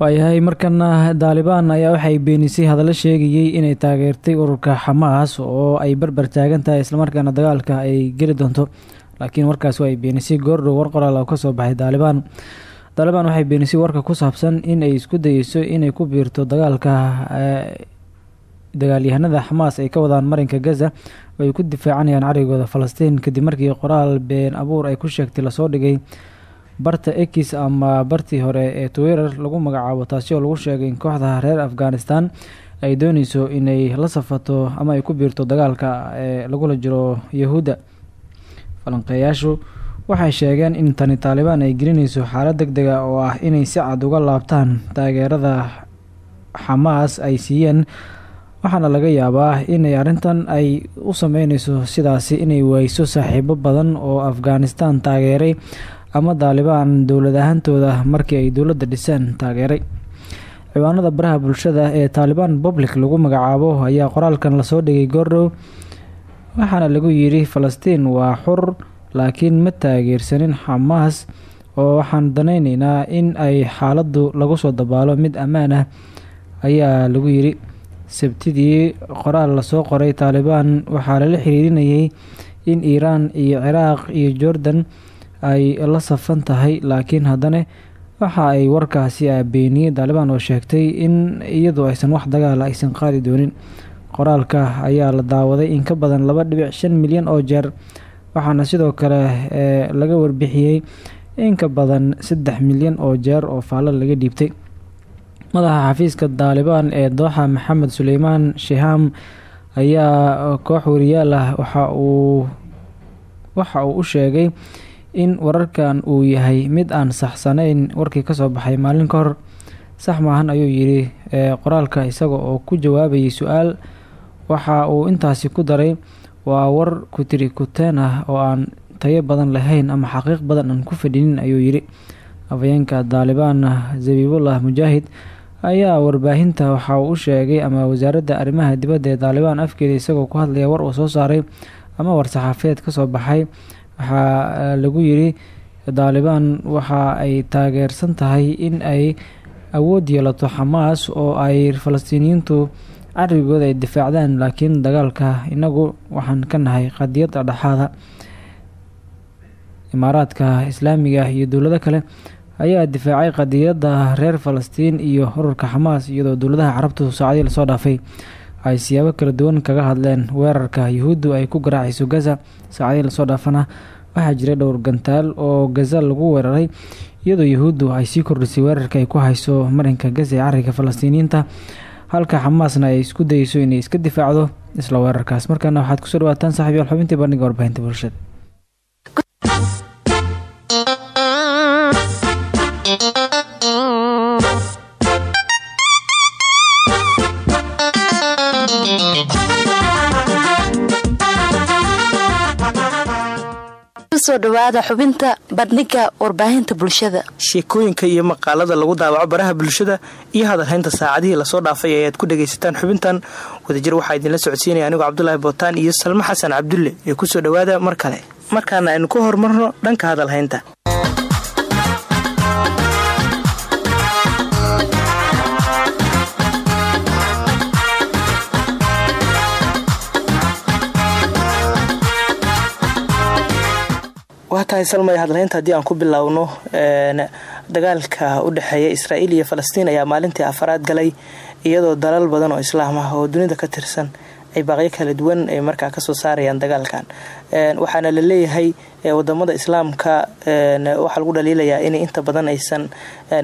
Waayahay markana daalibaan ayaa waxay beenisay hadallo sheegayay inay taageertay ururka xamaas oo ay barbar taagan tahay islamarkaana dagaalka ay geli doonto. Laakiin warkaas ay beenisay goordhow war qoraal oo ka soo baxay daalibaan daalibaan waxay beenisay warka ku saabsan in ay isku dayeyso inay ku biirto dagaalka dagaalyahanada xamaas ay ka wadaan marinka gaza. Oo ay ku difaacanayaan carigooda falastiin kadib markii qoraal been abuur ay ku sheegtay la soo dhigay barta ekis ama bartii hore ee twitter lagu magacaabo taasi oo lagu sheegay in kooxda reer afghanistan ay dooneyso inay la safato ama ay ku biirto dagaalka ee lagula jiro yahuudda. Falanqeeyaashu waxay sheegeen in tani taalibaan ay gelinayso xaalad deg dega oo ah inay si cad uga laabtaan taageerada xamaas ay siiyeen. Waxaana laga yaabaa inay arrintan ay u sameyneyso sidaasi inay wayso saaxiibo badan oo afghanistan taageeray ama daalibaan dowlad ahaantooda markii ay dowladda dhiseen taageeray. Ciwaanada baraha bulshada ee taalibaan public lagu magacaabo ayaa qoraalkan la soo dhigay goordhow waxaana lagu yidhi falastiin waa xur laakiin ma taageersanin xamaas oo waxaan danayneynaa in ay xaaladdu lagu soo dabaalo. Mid ammaan ah ayaa lagu yidhi sabtidii qoraal la soo qoray taalibaan waxaa lala xiriirinayay in iiraan iyo ciraaq iyo jordan ay la safan tahay. Laakiin haddana waxa ay warkaasi beeniyey taalibaan oo sheegtay in iyadu aysan wax dagaala aysan qaadi doonin. Qoraalka ayaa la daawaday in ka badan laba dhibic shan milyan oo jeer waxaana sidoo kale ee laga warbixiyey in ka badan saddex milyan oo jeer oo faallo laga dhiibtay. Madaxa xafiiska taalibaan ee dooxa maxamed suleymaan shihaam ayaa koox wariyaal ah. Waxa uu waxa uu u sheegay in wararkan uu yahay mid aan saxsanayn warkii ka soo baxay maalin ka hor. Sax maahan ayuu yidhi qoraalka isaga oo ku jawaabayay su'aal. Waxa uu intaasi ku daray waa war kutiri kuteen ah oo aan tayo badan lahayn ama xaqiiq badan aan ku fadhinin ayuu yidhi. Afayeenka taalibaan zabibullah mujaahid ayaa warbaahinta waxa uu u sheegay ama wasaaradda arrimaha dibadda ee taalibaan afkeeda isagoo ku hadlaya war uu soo saaray ama war-saxaafeed ka soo baxay. Waxaa lagu yidhi taalibaan waxa ay taageersan tahay in ay awood yeelato xamaas oo ay falastiiniyiintu carigooda ay difaacdaan laakiin dagaalka inagu waxaan ka nahay qadiyad dhexaada. Imaaraadka islaamiga iyo dowlado kale ayaa difaacay qadiyadda reer falastiin iyo ururka xamaas iyadoo dowladaha carabtu saacadii la soo dhaafay. Ay siyaabo kala duwan kaga hadleen weerarka yuhuuddu ay ku garaacayso gaza saacadii la soo dhaafana. Waxaa jiray dhowr gantaal oo gaza lagu weeraray iyadoo yuhuuddu ay sii kordhisay weerarka ay ku hayso marinka gaza ee cariga falastiiniyiinta halka xamaasna ay isku dayeyso inay iska difaacdo isla weerarkaas. Markaana waxaad ku soo dhawaataan saxiibyaal xubintii bandhiga warbaahinta bulshada ku soo dhawaada xubinta bandhiga warbaahinta bulshada. Sheekooyinka iyo maqaalada lagu daawaco baraha bulshada iyo hadalhaynta saacadihii la soo dhaafay ayaad ku dhagaysataan xubintan. Wadajir waxaa idinla socodsiinaya anigoo cabdulaahi bootaan iyo salmo xasan cabdulle ee ku soo dhawaada mar kale. Markaana aynu ku horumarno dhanka hadalhaynta waa salmay hadalhaynta haddii aan ku biloawno dagaalka u dhexeeya israa'iil iyo falastiin ayaa maalintii afaraad galay iyadoo dalal badan oo islaam ah oo dunida ka tirsan ay baaqyo kala duwan ay markaa ka soo saarayaan dagaalkan. Waxaana la leeyahay waddamada islaamka waxaa lagu dhaliilayaa inay inta badan aysan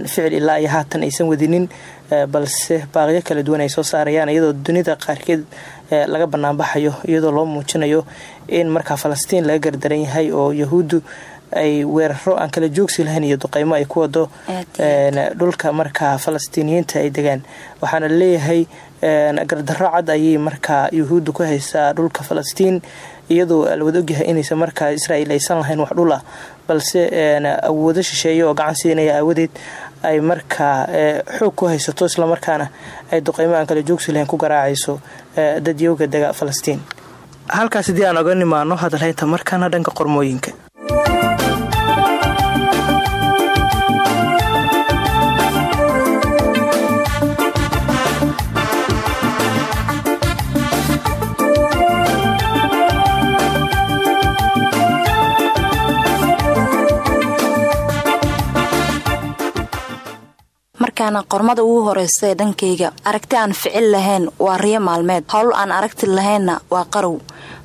ficil ilaa iyo haatan aysan wadinin balse baaqyo kala duwan ay soo saarayaan iyadoo dunida qaarkeed laga banaanbaxayo iyadoo loo muujinayo in markaa falastiin laga gardaran yahay oo yahuuddu ay weeraro aan kala joogsi lahayn iyo duqeymo ay ku wado dhulka markaa falastiiniyiinta ay degaan. Waxaana la leeyahay gardarro cad ayay markaa yuhuudda ku haysaa dhulka falastiin iyadoo alwada ogyahay inaysan markaa israa'iil aysan lahayn wax dhul ah balse awoodo shisheeye oo gacan siinaya aawadeed ay markaa xoog ku haysato islamarkaana ay duqeymo aan kala joogsi lahayn ku garaacayso dadyowga dega falastiin. Halkaas haddii aan oga nimaano hadalhaynta markaana dhanka qormooyinka markaana qormada ugu horeysa ee dhankayga aragti aan ficil lahayn waa riyo maalmeed. Howl aan aragti lahaynna waa qarow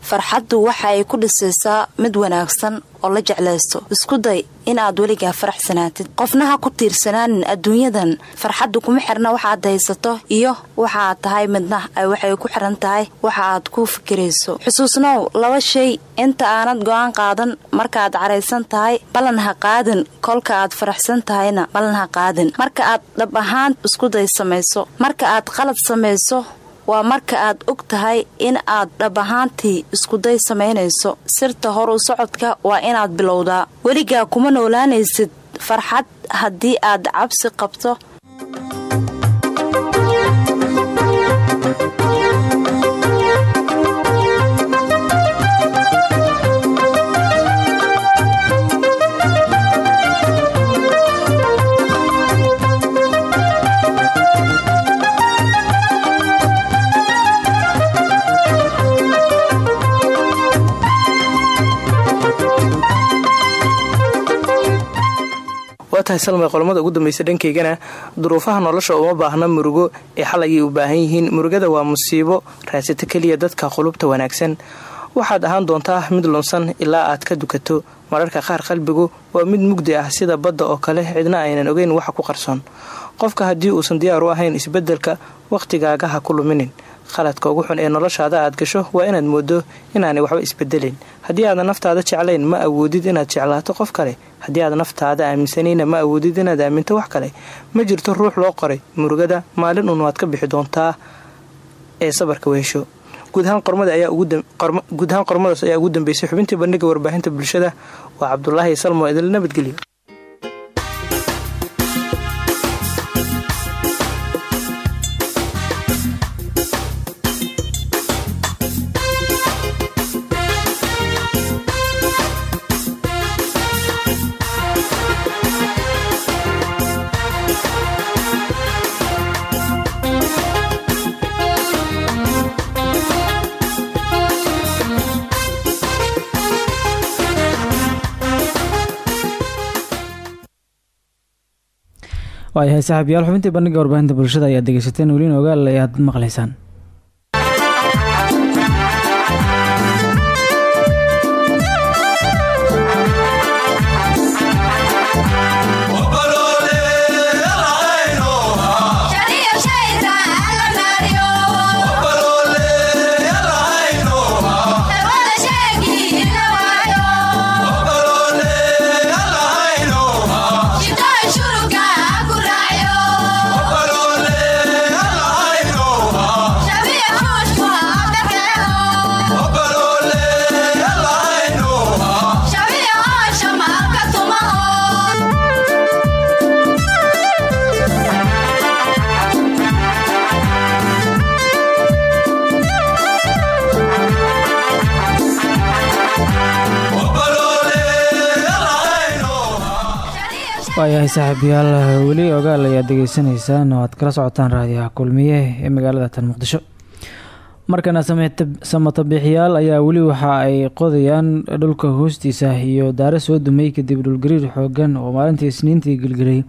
farxaddu waxa ay ku dhisaysaa mid wanaagsan oo la jeclaysto isku day inaad weligaa faraxsanaatid qofna ha ku tiirsanaanin adduunyadan. Farxaddu kuma xirna waxaad haysato iyo waxaad tahay midna ay waxay ku xiran tahay waxa aad ku fikirayso. Xusuusnow laba shay inta aanad go'aan qaadan markaaad caraysan tahay ballan ha qaadin. Kolka aad faraxsan tahayna ballan ha qaadin. Marka aad dhab ahaan isku day samayso marka aad qalad samayso waa marka aad og tahay in aad dhab ahaantii iskuday samaynayso. Sirta hor u socodka waa inaad bilowdaa. Weligaa kuma noolaanaysid. Farxad haddii aad cabsi qabto tahay salmay qolmada ugu dambaysa dhankaygana duruufaha nolosha uma baahna murugo ee xal ayay u baahan yihiin. Murugada waa musiibo raasata keliya dadka qulubta wanaagsan. Waxaad ahaan doontaa mid lunsan ilaa aad ka dukato. Mararka qaar qalbigu waa mid mugdi ah sida badda oo kale. Cidna aynan ogeyn waxa ku qarsoon. Qofka haddii uusan diyaar u ahayn isbeddelka wakhtigaaga ha ku luminin khaladka ugu xun ee noloshaada aad gasho waa inaad moodo inaanay waxba isbedelin. Haddii aadan naftaada jeclayn ma awoodid inaad jeclaato qof kale. Haddii aad naftaada aaminsanayna ma awoodid inaad aaminto wax kale. Ma jirto ruux loo qoray. Murugada maalin uun waad ka bixi doontaa ee sabarka weesho. Guud ahaan qormadaas ayaa ugu dambeysay xubintii bandhiga warbaahinta bulshada. Waa cabdulaahi salmo idinla nabadgelyo waayahay saaxiibyaal xubintii bandhiga warbaahinta bulshada ayaad degeysateen weliin ogaal ayaad maqlaysaan waayahay saaxiibayaal weli ogaal ayaad degeysanaysaan oo aad kala socotaan raadiyaha kulmiye ee magaalada tan muqdisho. Markana samatabiixyaal ayaa weli waxa ay qodayaan dhulka hoostiisa iyo daare soo dumay kadib dhulgariir xoogan oo maalintii isniintii gelgelay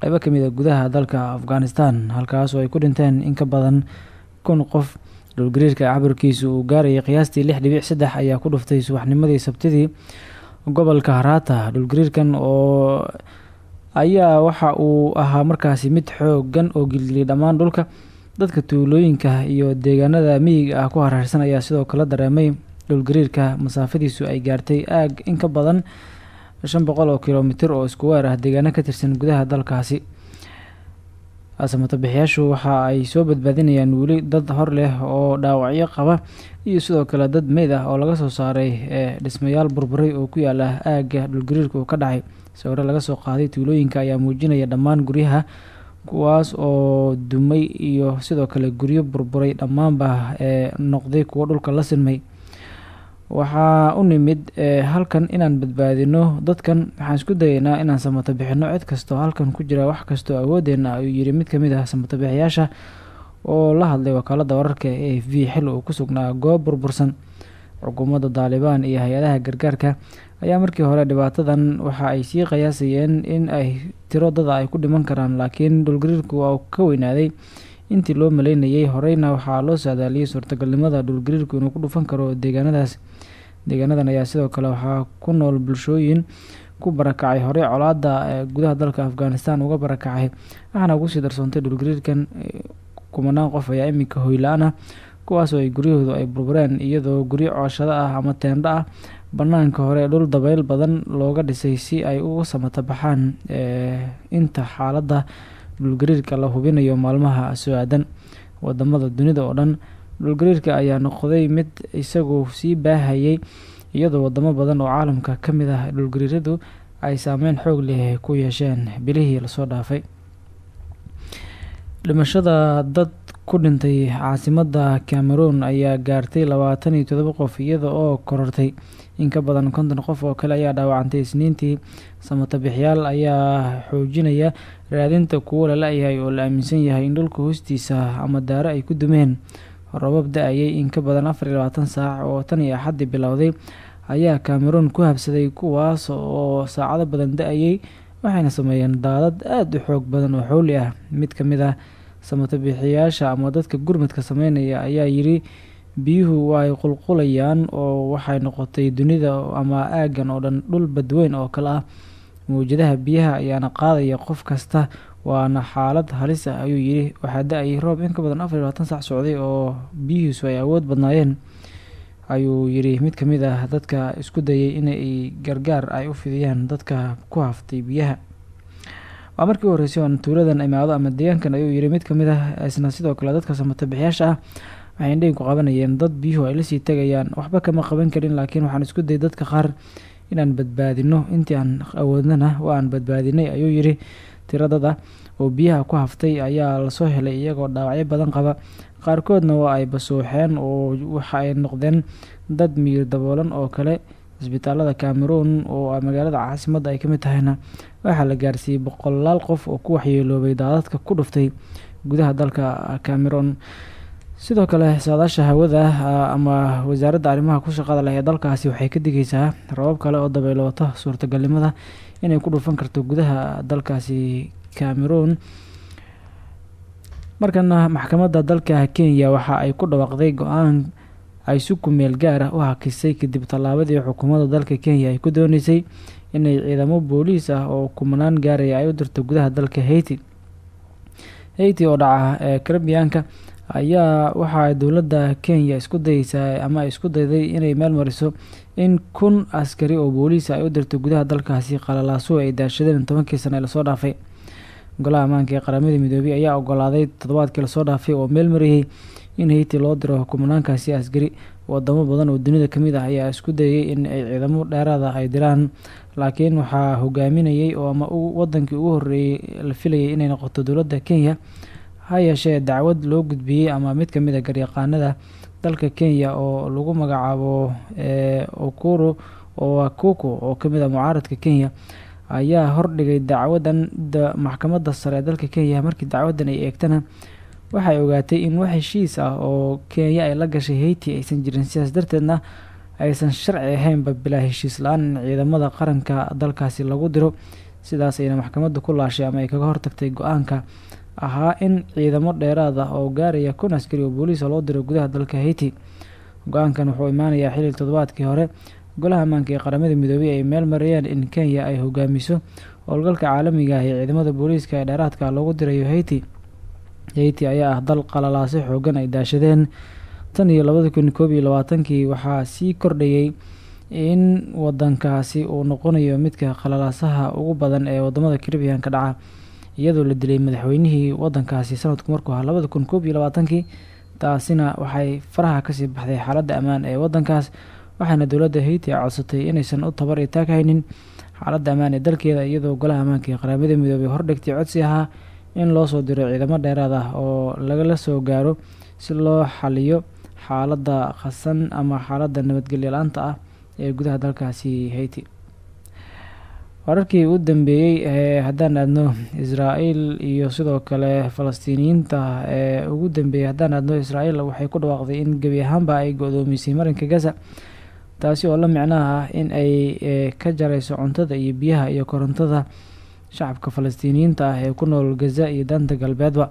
qeybo ka mid a gudaha dalka afghanistan halkaas oo ay ku dhinteen in ka badan kun qof. Dhulgariirka cabirkiisa uu gaarayay qiyaastii lix dhibic saddex ayaa ku dhuftay subaxnimadii sabtidii gobolka harata dhulgariirkan oo ayaa waxa uu ahaa markaasi mid xoogan oo gilgiliyay dhammaan dhulka. Dadka tuulooyinka iyo deegaanada miyiga ah ku hareersan ayaa sidoo kale dareemay dhulgariirka masaafadiisu ay gaartay aag in ka badan shan boqol oo kilomitir oo isku weer ah deegaano ka tirsan gudaha dalkaasi samatabixiyaashu waxa ay soo badbaadinayaan weli dad hor leh oo dhaawacyo qaba iyo sidoo kale dad meyd ah oo laga soo saaray ee dhismayaal burburay oo ku yaalla aagga dhulgariirka uu ka dhacay. Sawiro laga soo qaaday tuulooyinka ayaa muujinaya dhammaan guryaha kuwaas oo dumay iyo sidoo kale guryo burburay dhammaanba ee noqday kuwo dhulka la sinmay waxaa u nimid halkan inaan badbaadino dadkan waxaan isku dayaynaa inaan samato bixino cid kastoo halkan ku jira wax kastoo awoodeena ayuu yiri mid ka mid ah samatabixiyaasha oo la hadlay wakaalada wararka e f v xil uu ku sugnaa goob burbursan xukuumadda daalibaan iyo hay'adaha gargaarka ayaa markii hore dhibaatadan waxa ay sii qiyaasayeen in ay tiro dada ay ku dhiman karaan laakiin dhulgariirku waa ka weynaaday. Intii loo maleynayay horeyna waxaa loo saadaaliyey suurtagalnimada dhulgariirku inuu ku dhufan karo deegaanadaas deegaanadan ayaa sidoo kale waxaa ku nool bulshooyin ku barakacay horey colaada ee gudaha dalka afghanistan uga barakacay. Waxaana ugu sii darsoontay dhulgariirkan kumanaan qof ayaa iminka hoyla-aan ah kuwaasoo ay guryahoodu ay burbureen iyadoo guryo cooshado ah ama teendho ah. Banaanka hore dhul dabeyl badan looga dhisay si ay uga samata baxaan inta xaaladda dhulgariirka la hubinayo maalmaha soo aadan. Wadamada dunida oo dhan dhulgariirka ayaa noqday mid isagu sii baahayay iyadoo wadamo badan oo caalamka ka mid ah dhulgariiradu ay saameyn xoog leh ku yeesheen. Bilihii la soo dhaafay. Dhimashada dad ku dhintay caasimada cameroon ayaa gaartay labaatan iyo todoba qof iyada oo korortay. In ka badan konton qof oo kale ayaa dhaawacantay isniintii. Samatabixiyaal ayaa xoojinaya raadinta kuwo lala-yahay oo la aaminsan yahay in dhulka hoostiisa ama daaro ay ku dumeen robab da'ayay in ka badan afar iyo labaatan saac oo tan iyo axaddii bilowday ayaa cameroon ku habsaday kuwaas oo saacado badan da'ayay waxayna sameeyeen daadad aada u xoog badan oo xowli ah. Mid ka mid ah samatabixiyaasha ama dadka gurmadka sameynaya ayaa yidhi biyuhu way qulqulayaan oo waxay noqotay dunida ama aaggan oo dhan dhul badweyn oo kale ah. Mawjadaha biyaha ayaana qaadaya qof kasta waana xaalad halis ah ayuu yidhi. Waxaa da'ayay roob in ka badan afar iyo sac socday oo biyihiisu ay awood badnaayeen ayuu yidhi. Mid ka mid ah dadka isku dayay inay gargaar ay u fidiyaan dadka ku haftay biyaha. Waa markii u horreysay oon tuuladan imaado ama deegaankan ayuu yidhi. Mid ka mid ah isna sidoo kale dadka samatabixiyaasha ah waxay indhayn ku qabanayeen dad biyuhu ay la sii tegayaan waxba kama qaban karin laakiin waxaan isku dayay dadka qaar inaan badbaadino intii aan awoodnana waa aan badbaadinay ayuu yidhi tiro dad ah oo biyaha ku haftay ayaa la soo helay iyagoo dhaawacyo badan qaba. Qaarkoodna waa ay basuuxeen oo waxa ay noqdeen dad miyir daboolan oo kale. Isbitaalada cameroon oo magaalada caasimadda ay ka mid tahayna waxaa la gaarsiiyey boqolaal qof oo ku waxyeeloobay daadadka ku dhuftay gudaha dalka cameroon. Sidoo kale saadaasha hawada ama wasaaradda arrimaha ku shaqada leh ee dalkaasi waxay ka digaysaa rabab kale oo dabeylooto suurtagalnimada inay ku dhufan karto gudaha dalkaasi cameroon. Markana maxkamadda dalka kenya waxa ay ku dhawaaqday go'aan ay si kumeel gaar ah u hakisay kadib tallaabadii xukuumadda dalka kenya ay ku dooneysay inay ciidamo booliis ah oo kumanaan gaaraya ay u dirto gudaha dalka haiti. Haiti oo dhaca ee karabiyaanka ayaa waxaa dowladda kenya isku dayeysaa ama isku dayday inay meel mariso in kun askari oo booliis ay u dirto gudaha dalkaasi qalalaaso ay daashadeen tobankii sane ee la soo dhaafay. Golaha ammaanka ee qaramada midoobey ayaa ogolaaday toddobaadkii la soo dhaafay oo meel mariyey in haiti loo diro kumanaankaasi askari. Wadamo badan oo dunida ka mid ah ayaa isku dayay in ay ciidamo dheeraada ay diraan laakiin waxaa hogaaminayay oo ama wadankii ugu horeeyey la filayay inay noqoto dowladda kenya. Ha yeeshee dacwad loo gudbiyey ama mid ka mid a garyaqaanada dalka kenya oo lagu magacaabo okuro owakuko oo ka mid a mucaaradka kenya ayaa hordhigay dacwadan maxkamadda sare ee dalka kenya markii dacwadan ay eegtana. Waxay ogaatay in wax heshiis ah oo kenya ay la gashay haiti aysan jirin. Sidaas darteedna aysan sharci ahaynba bilaa heshiis la'aan in ciidamada qaranka dalkaasi lagu diro. Sidaas ayna maxkamadda ku laashay ama ay kaga hortagtay go'aanka ahaa in ciidamo dheeraad ah oo gaaraya kun askari oo booliisa loo diro gudaha dalka haiti. Go'aankan wuxuu imaanayaa xilli toddobaadkii hore golaha ammaanka ee qaramada midoobey ay meel marayeen in kenya ay hogaamiso howlgalka caalamiga ah ee ciidamada booliiska ee dheeraadka loogu dirayo haiti. Haiti ayaa ah dal qalalaase xoogan ay daashadeen. Tan iyo labada kun labaatankii waxaa sii kordhayay in wadankaasi uu noqonayo midka qalalaasaha ugu badan ee waddamada karibiyanka dhaca iyadoo la dilay madaxweynihii wadankaasi sanadku markuu ahaa labada kun koob iyo taasina waxay faraha ka sii baxday xaaladda ammaan ee wadankaas waxaana dowladda haiti codsatay inaysan u tabar itaag haynin. Xaaladda ammaan ee dalkeeda iyadoo golaha ammaanka qaramada midoobey hordhigtay codsi ahaa in loo soo diro ciidamo dheeraad ah oo lagala soo gaaro si loo xaliyo xaaladda khasan ama xaaladda nabadgelyo la'aanta ah ee gudaha dalkaasi haiti wararkii u dambeeyey ee haddaan aadno israa'el iyo sidoo kale falastiiniyiinta ee ugu dambeeyey haddaan aadno israa'el waxay ku dhawaaqday in gebi ahaanba ay go-doomisay marinka gaza taasi oo la micnaha ah in ay ka jarayso cuntada iyo biyaha iyo korontada shacabka falastiiniyiinta ah ee ku nool gaza iyo daanta galbeedba.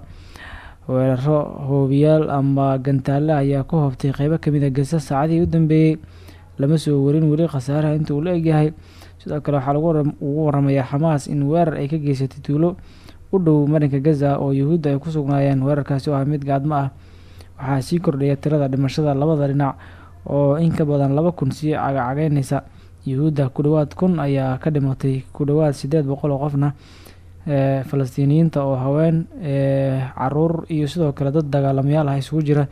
Weeraro hoobiyaal ama gantaale ayaa ku hoobtay qeybo ka mid a gaza saacadihii u dambeeyey lama soo warin weli khasaaraha inta uu la egyahay sidoo kale waxaa ugu waramayaa xamaas in weerar ay ka geysatay tuulo u dhow marinka gaza oo yuhuudda ay ku sugnaayeen. Weerarkaasi oo ah mid gaadmo ah. Waxaa sii kordhaya tirada dhimashada labada dhinac oo in ka badan laba kun sii cagacagaynaysa yuhuudda ku dhowaad kun ayaa ka dhimatay ku dhowaad sideed boqol oo qofna falastiiniyiinta oo haween carruur iyo sidoo kale dad dagaalamayaal ah isugu jira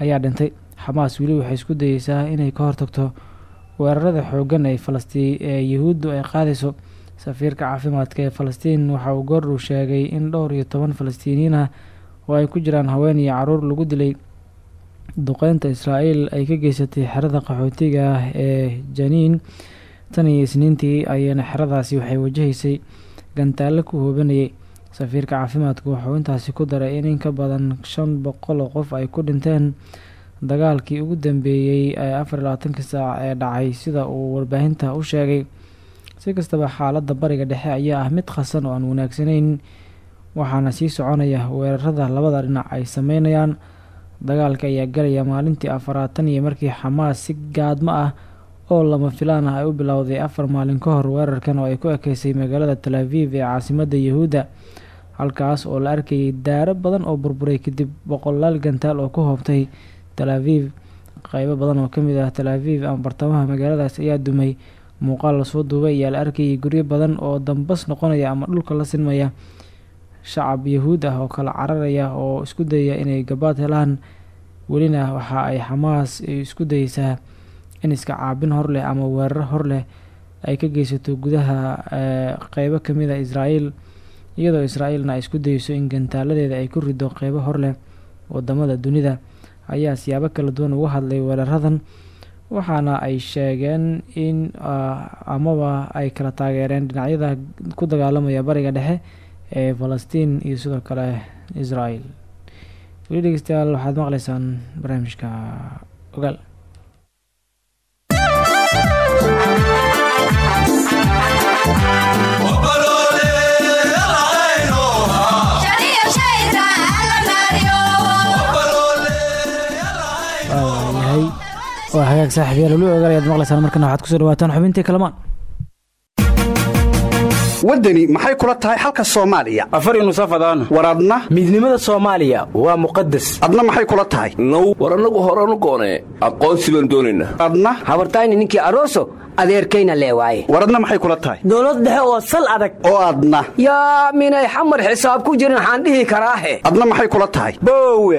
ayaa dhintay. Xamaas weli waxay isku dayeysaa inay ka hortagto weerarada xoogan ee yuhuuddu ay qaadayso safiirka caafimaadka ee falastiin. Waxa uu goordhow sheegay in dhowr iyo toban falastiiniyiin ah oo ay ku jiraan haween iyo carruur lagu dilay duqeynta israa'iil ay ka geysatay xerada qaxootiga ah ee janiin tan iyo isniintii ayaana xeradaasi waxay wajahaysay gantaalle ku hoobanayay. Safiirka caafimaadku wuxuu intaasi ku daray in in ka badan shan boqol oo qof ay ku dhinteen dagaalkii ugu dambeeyey ee afar iyo labaatanka saac ee dhacay sida uu warbaahinta u sheegay. Si kastaba xaaladda bariga dhexe ayaa ah mid khasan oo aan wanaagsanayn waxaana sii soconaya weerarada labada dhinac ay sameynayaan dagaalka ayaa galaya maalintii afaraatan iyo markii xamaas si gaadmo ah oo lama filaan ah ay u bilowday afar maalin ka hor weerarkan oo ay ku ekeysay magaalada tal aviv ee caasimadda yahuudda halkaas oo la arkayay daaro badan oo burburay kadib boqolaal gantaal oo ku hoobtay tal aviv. Qeybo badan oo ka mid ah tal aviv ama bartamaha magaaladaas ayaa dumay. Muuqaal la soo duubay ayaa la arkayay guryo badan oo dambas noqonaya ama dhulka la sinmaya. Shacab yahuud ah oo kala cararaya oo isku dayaya inay gabaad helaan. Welina waxa ay xamaas isku dayeysaa in iska caabin hor leh ama weerar hor leh ay ka geysato gudaha qeybo ka mid a israa'iil. Iyadoo israa'iilna ay isku dayeyso in gantaaladeeda ay ku rido qeybo hor leh waddamada dunida ayaa siyaabo kala duwan uga hadlay weeraradan waxaana ay sheegeen in amaba ay kala taageereen dhinacyada ku dagaalamaya bariga dhexe ee falastiin iyo sidoo kale israel weli waxaad maqleysaan barnaamijka ogaal waa hagaag saaxiibyaal weli ogaal ayaad maqleysaan markana waxaad ku soo dhawaataan xubintii kalamaan. Waddani maxay kula tahay xalka soomaaliya? Afar nusafadaan war adna? Midnimada soomaaliya waa muqadas adna maxay kula tahay? Now war annagu horanu goonee aqoonsi baan doonaynaa adna? Habartayni ninkii aroso adeerkayna lee waaye. War adna maxay kula tahay? Dowlad dhexe oo sal adag. Oo adna? Yaa minay xamar xisaab ku jirin waxaan dhihi karaahe adna maxay kula tahay? Boowe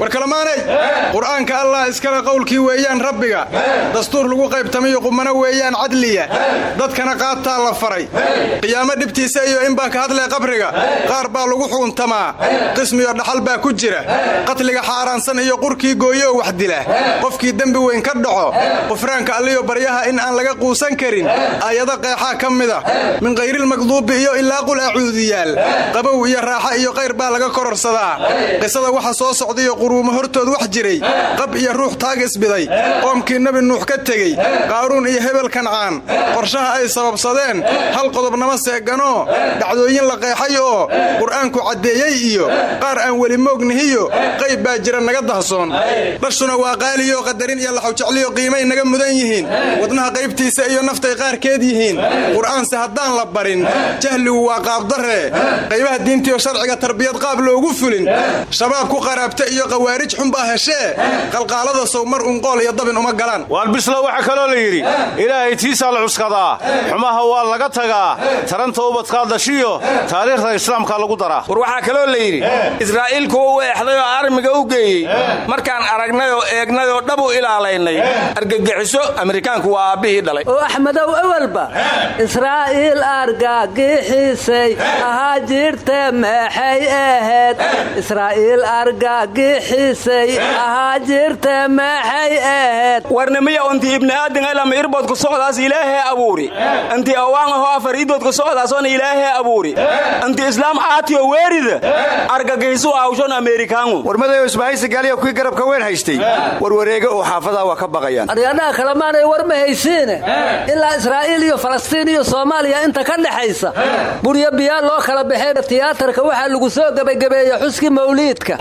war kalamaanay qur'aanka allah iskale qowlkii weeyaan rabbiga. Dastuur lagu qaybtamiyo qumano weeyaan cadliya. Dadkana qaataa la faray. Qiyaamo dhibtiisa iyo in baan ka hadlay qabriga qaar baa lagu xuuntamaa. Qismiyo dhaxal baa ku jira. Qatliga xaaraansan iyo qurkii gooyo oo wax dila. Qofkii dembi weyn ka dhaco qufraanka alliyo baryaha in aan laga quusan karin aayado qeexaa ka mida min kayrilmakduubi iyo ilaa qul acuudiyaal. Qabow iyo raaxa iyo qayr baa laga kororsadaa. Qisada waxa soo socdayo quruumo hortood wax jiray. Qab iyo ruux taag isbiday qoomkii nebi nuux ka tegey. Qaaruun iyo hebel kancaan qorshaha ay sababsadeen. Hal qodobnama seeganoo dhacdooyin la qeexay oo qur'aanku caddeeyey iyo. Qaar aan weli moognihiyo. Qayb baa jira naga dahsoon. Dhashuna waa qaaliyo qadarin iyo laxawjecliyo qiimay naga mudan yihiin. Wadnaha qaybtiisa iyo naftay qaarkeed yihiin. Qur'aanse haddaan la barin. Jahligu waa qaabdarree qaybaha diintiyo sharciga tarbiyad qaab loogu fulin. Shabaab ku qaraabta iyo qawaarij xunbaa heshee qalqaalada sow mar unqool iyo dabin uma galaan. Waar bisla waxaa kaloo la yidhi ilaahay tiisaa la cuskadaa. Xumaha waa laga tagaa. Taranta ubadkaa dashiyo taariikhda islaamka lagu daraa. War waxaa kaloo la yidhi israa'iil kuwa u eexday oo armiga u geeyey markaan aragnay oo eegnay oo dhab u ilaalaynay argagixiso amerikaanku waa aabbihii dhalay. Oo axmedow ewelba israa'iil argagixiisay ahaa jirte meexay ahayd israa'iil argagixiisay ahaa jirte meexay ahayd warnimiya unti ibni'aadin ilama irboodku socdaas ilaahee abuuri. Anti awaangaho afar idoodku socdaasoona ilaahee abuuri. Anti islaam aatiyo weerida argagixisu awshon amerikaangu warmadayo isbahaysi gaaliya kuwii garabka weyn haystay. Warwareega oo xaafadaa waa ka baqayaan. Aryadhaha kalemaanay war ma haysiine? Ilaa israa'iil iyo falastiin iyo soomaaliya inta ka dhexaysa buryo biyaa loo kala baxay tiyaatarka waxaa lagu soo gebagabeeyey xuskii mawliidka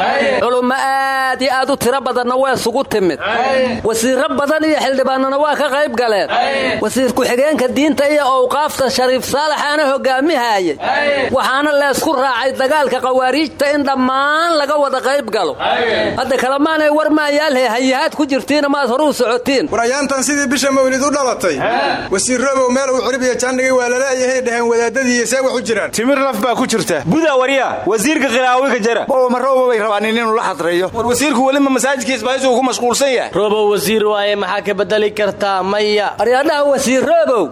aad iyo aad u tiro badanna waa isugu timid. Wasiirro badan iyo xildhibaanana waa ka qayb galeen. Wasiir ku-xigeenka diinta iyo owqaafta shariif saalaxaana hogaamihayay waxaana leesku raacay dagaalka khawaariijta in dhammaan laga wada qayb galo. Hadda kalemaanay war maayaalhe hayahaad ku jirtiina maad hore u socotiin. War ayaantan sidii bisha mawlid u dhalatay. Wasiir robow meel uu cirbiya jaandhigay waa la leeyahay dhaheen wadaadadii see wax u jiraan. Timir laf baa ku jirta. Buda warya wasiirka khilaawi ka jara ma roobo bay rabaan inuu la xadreeyo war wasiirku welima masaajidka isbaahis uu ku mashquulsan yahay? Robow wasiir waaye maxaa ka bedeli kartaa maya? Aryaadhaha wasiir robow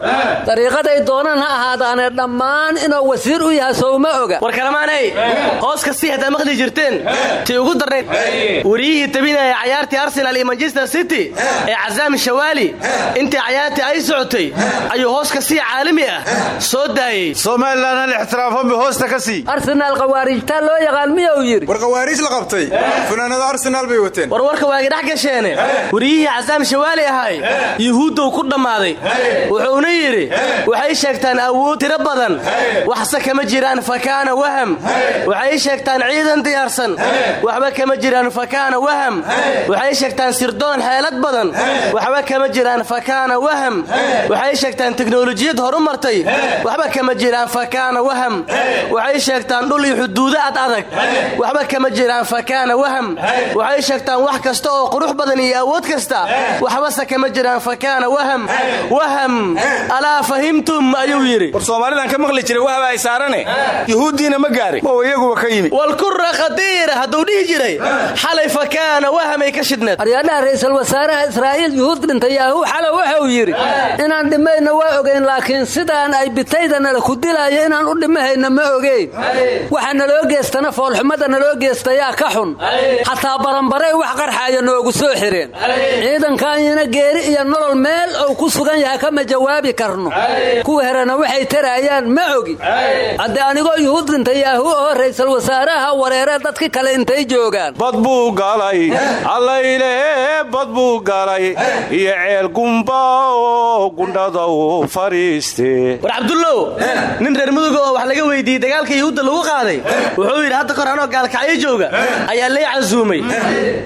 dariiqaday doonaan ha ahaadaanee dhammaan inuu wasiir u yahay sowma oga. War kalamaanay hoos kastii haddaa maqli jirteen tii ugu darnayd wariyihii tabinaya cayaartii arsenal iyo manchester city ee. casaami shawaali intii cayaartii ay socotay ayuu hoos ka sii caalami ah soo daayey somalilan hal ixtiraafombi hoosta ka sii. Arsenaal khawaarijtaa loo yaqaan miyuu yidhi? War khawaariij la qabtay funaanada arsenaal bay wateen. War warka waagi dhex gasheene. Wariyihii casaam shawaali ahay. Yuhuuddow ku dhammaaday. Wuxuuna yidhi waxay sheegtaan awood tiro badan. Waxse kama jiraan fakaana waham. Waxay sheegtaan ciidan diyaarsan. Waxba kama jiraan fakaana waham. Waxay sheegtaan sirdoon xeelad badan. Waxba kama jiraan fakaana waham. Waxay sheegtaan teknolojiyad horumartay. Waxba kama jiraan fakaana waham. Waxay sheegtaan dhul iyo xuduudo ad adag. Waxba kama jiraan fakaana waham waxay sheegtaan wax kasta oo qurux badan iyo awood kasta. Waxbase kama jiraan fakaana waham. Waham. Alaa fahimtum ayuu yidhi. War soomaalidan ka maqli jiray wahba ay saarane. Yuhuuddiina ma gaarin oo iyaguba ka yimi. Walkura khadiira hadduu dhihi jiray. Xalay fakaana wahamay ka shidneed. Aryaadhaha ra'iisul wasaaraha israa'iil yuhuud dhintay yaahu xala wuxuu yidhi inaan dhimayna waa ogayn laakiin sidaan ay bitayda nala ku dilaayo inaan u dhimahayna ma ogeyn. Waxa naloo geestana foolxumada naloo geestayaa ka xun xataa baranbaray wax qarxaaya noogu soo xireen. Ciidankaanyana geeri iyo nolol meel uu ku sugan yahay kama jawaabi karno. Kuwa herena waxay taraayaan ma ogi. Haddii anigoo yuhuud dhintay yaahu oo ra'iisul wasaaraha wareeree dadki kale intay joogaan. Bad buu galay allayle bad buu galay iyo ceel gumba oo gundhada u fadhiiste war cabdullow nin reer muduga oo wax laga weydiiyey dagaalka yuhuudda lagu qaaday wuxuu yidhi hadda kor anoo gaalkacyo jooga. Ayaa lay casuumay.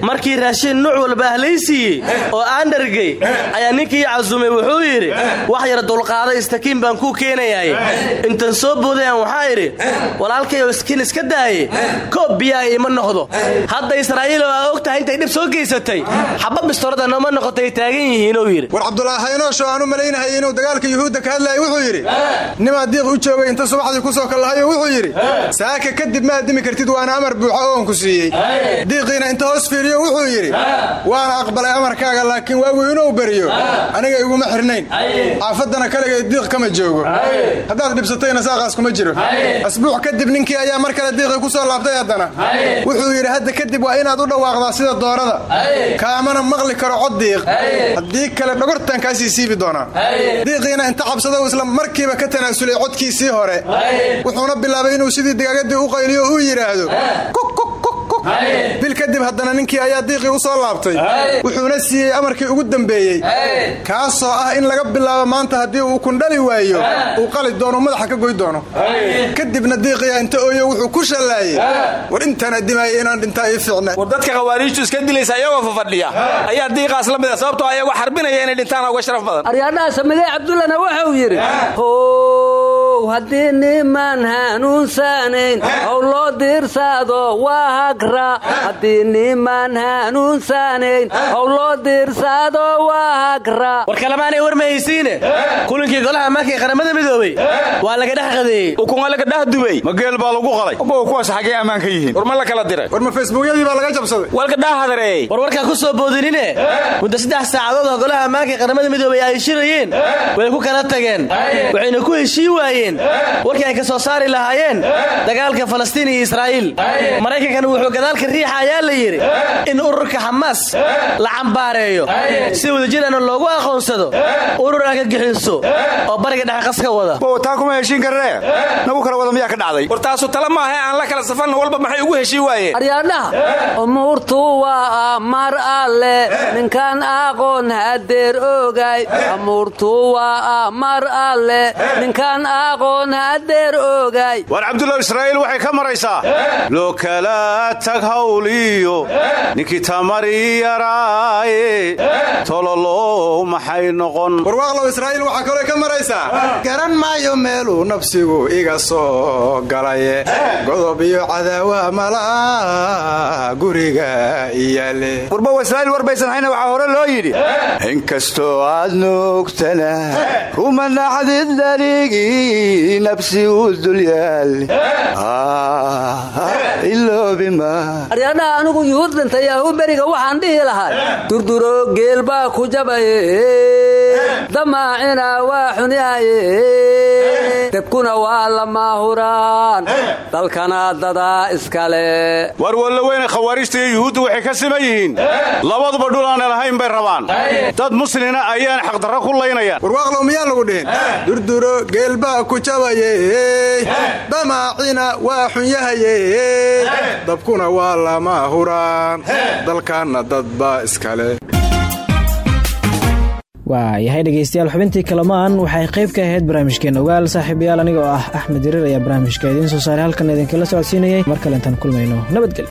Markii raashin nuuc walba ah lay siiyey oo aan dhargey ayaa ninkii casuumay wuxuu yidhi wax yar dulqaada istakiin baan kuu keenayaay intan soo boodayaan waxaa idhi walaalkayoo iskiin iska daaye koob biyaha iima noqdo. Hadda israa'iil oo aa og tahay intay dhib soo geysatay xaba bistoorada nooma noqotay taagan yihiinuu yidhi. War cabdulaahaynooshoo aan u malaynahay inuu dagaalka yuhuudda ka hadlaaya wuxuu yidhi nimaa diiq u joogay inta subaxdii ku soo kallahayo wuxuu yidhi. Saaka kadib ma addimi kartid waana amar buuxa oon ku siiyey diiqiina inta hoos fiiriyo wuxuu yidhi waana aqbalay amarkaaga laakiin waagu inuu beriyo. Aniga iguma xirnayn. Xaafaddana kaligay diiq kama joogo. Haddaad dhibsatayna saaqaas kuma jiro. Asbuuc kadib ninkii ayaa mar kale diiqii ku soo laabtay haddana. Wuxuu yidhi hadda kadib waa inaad u dhawaaqdaa sida doorada. Kaamana maqli karo cod diiq. Haddii kale dhogortaan kaasii siibi doonaa diiqiina inta cabsado isla markiiba ka tanaasulay codkiisii hore. Wuxuuna bilaabay inuu sidii digaagadii u qayliyo uu yidhaahdo bil kadib haddana ninkii ayaa diiqii u soo laabtay. Wuxuuna siiyey amarkii ugu dambeeyey. Kaasoo ah in laga bilaabo maanta haddii uu kundhali waayo uu qali doono madaxa ka goy doono. Kadibna diiqiya inta ooyo wuxuu ku shallaayey war intaan addimaayay inaan dhintaa ii fiicna war dadka khawaariijtu iska dilaysa iyagoo fafadhiya. Ayaa diiqaas la mida sababtoo ayagoo xarbinaya inay dhintaan uga sharaf badan. Aryaadhaha samigey cabdullana wuxuu yidhi how haddii niman hanuunsanayn how loo waa hagra haddii niman hanuunsanayn how loo diirsaado waa hagra war kalamaanay war ma haysiine kulankii golaha markii qaramada midoobey waa laga dhex qadeeyey. Ukuma laga dhex dubay. Ma geel baa lagu qalay. Kuwaas xaggee ammaan ka yihiin. War ma la kala diray. War ma facebookyadii baa laga jabsaday. Hadareeyey war warkaa ku soo boodinine muddo saddex saacadood oo golaha ammaankai qaramada midoobey ay shirayeen way ku kala tageen. Waxayna ku heshii waayeen warkii ay ka soo saari lahaayeen dagaalka falastiin iyo israa'iil. Maraykankana wuxuu gadaalka riixa ayaa la yidhi in ururka xamaas la cambaareeyo. Si wadajirana loogu aqoonsado urur argagixiso oo bariga dhexe qas ka wada. Taa kuma heshiin karnee nagu kala wada miyaa ka dhacday. War taasu tala maahae aan la kala safanna walba maxay ugu heshii waayeen aryaadhaha umuurtu waa mar alle. Ninkaan aqoon hadeer ogay war cabdullaw israa'iil waxay ka maraysaa. Loo kala tag hawliyo. Ninkii tamari yaraaye. Tololow maxay noqon? Warwaaqlow israa'iil waxaa kaloo ka maraysaa. Garan maayo meeluu nafsigu iga soo galaye. Godob iyo cadaawa malaa guriga iyaale warbow israa'iil warbaysan hayna waxaa hore loo yidhi. Inkastoo aad nuugtana ruma naxdid darigii nabsi u dulyaal iloobima aryadhaha anigu yuhuud dhintay yahu beriga waxaan dhihi lahaa durduro geel baa ku jabaye. Damaacina waa xunyahaye debkuna waa lamaahuraan dalkana dadaa iskale. War walla weyne khawaarijta iyo yuhuuddu waxay ka siman yihiin. Labaduba dhul aanay lahayn bay rabaan. Dad muslina ayaan xaqdarro ku laynayaan. Warwaaqlow miyaa lagu dhihin? Durduro geelbaa ku jabaye damaacina waa xunyahaye dabkuna waa lama huraan dalkaanna dadbaa iskale. Waa yahay dhegaystayaal xubintii kalamaan. Waxay qayb ka ahayd barnaamijkeena ogaal. Saaxiibayaal anigoo ah axmed dirir ayaa barnaamijka idiin soo saaray. Halkan idinkala socodsiinayay. Mar kale intaan kulmayno nabadgelyo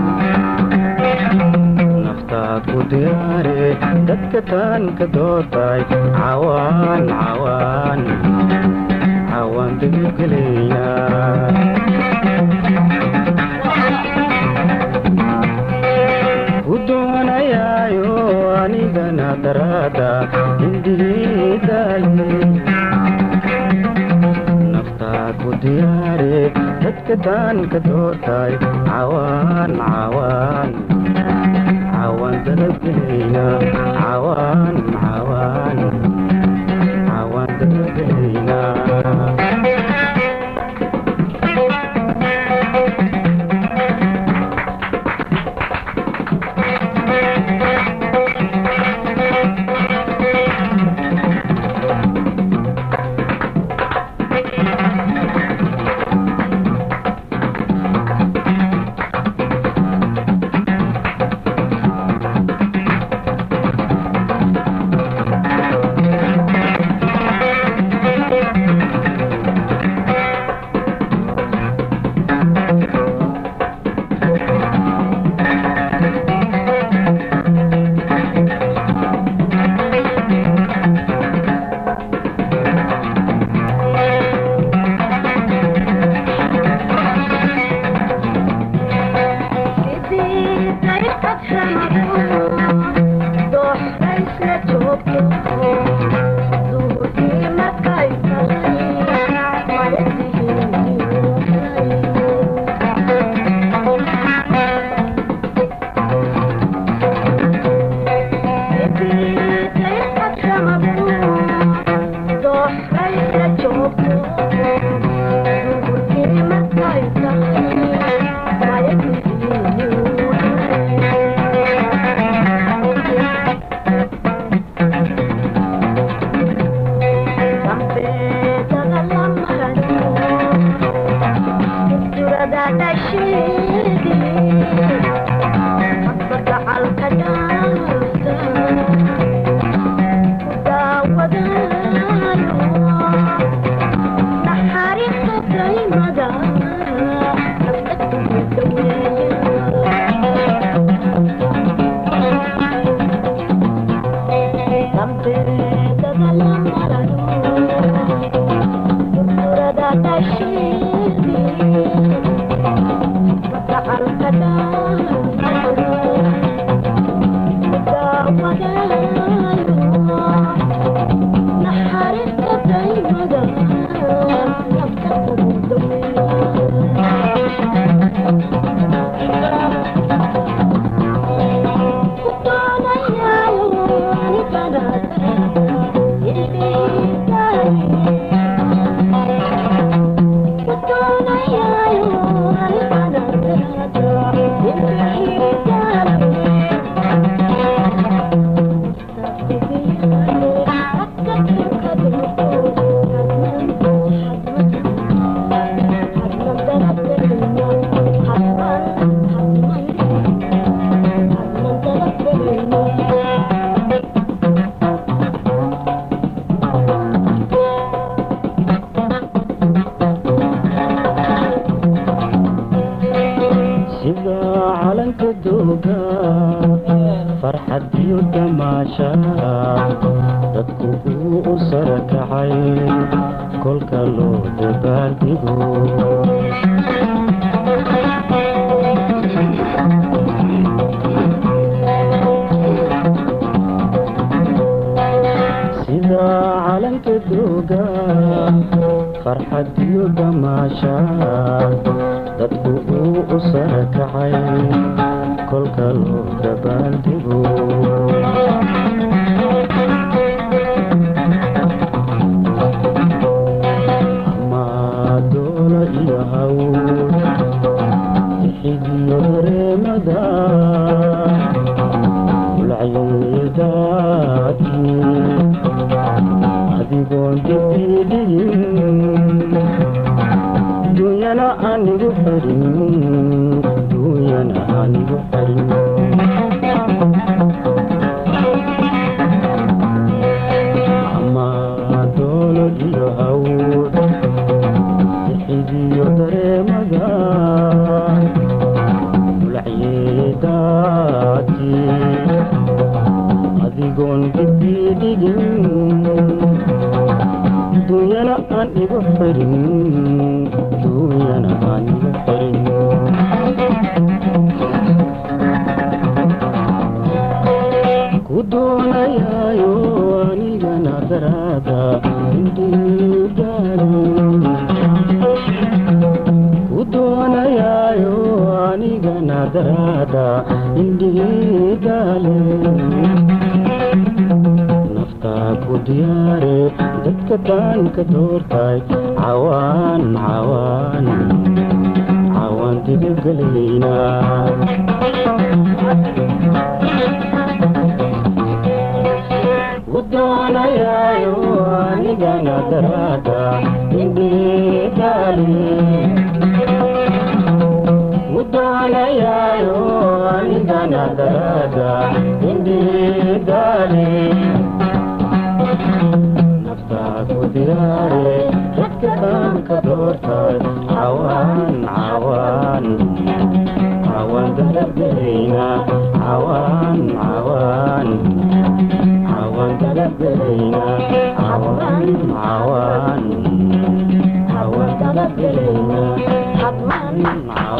dadka taanka doodaay cawaan cawaan. Cawaan dagageleya u dadka taanka doodaay cawaan cawaan aaaan loo dabaaldego igu xirin dunyana aan igu xirin ku doonayaayo anigana daraada indhiigaalin ku doonayaayo anigana daraada indhiigaalin naftaa ku diyaare dadka daanka doortay cawaan cawaan cawaan digagelayna ku doonayaayo anigana daraada indhigaali doonayaayo anigana daraada indhigaali diyaare dadka daanka doortay cawaan cawaan cawaan dalabeyna cawaan cawaan cawaan dalabeyna cawaan cawaan cawaan dalabeyna cawaan cawaan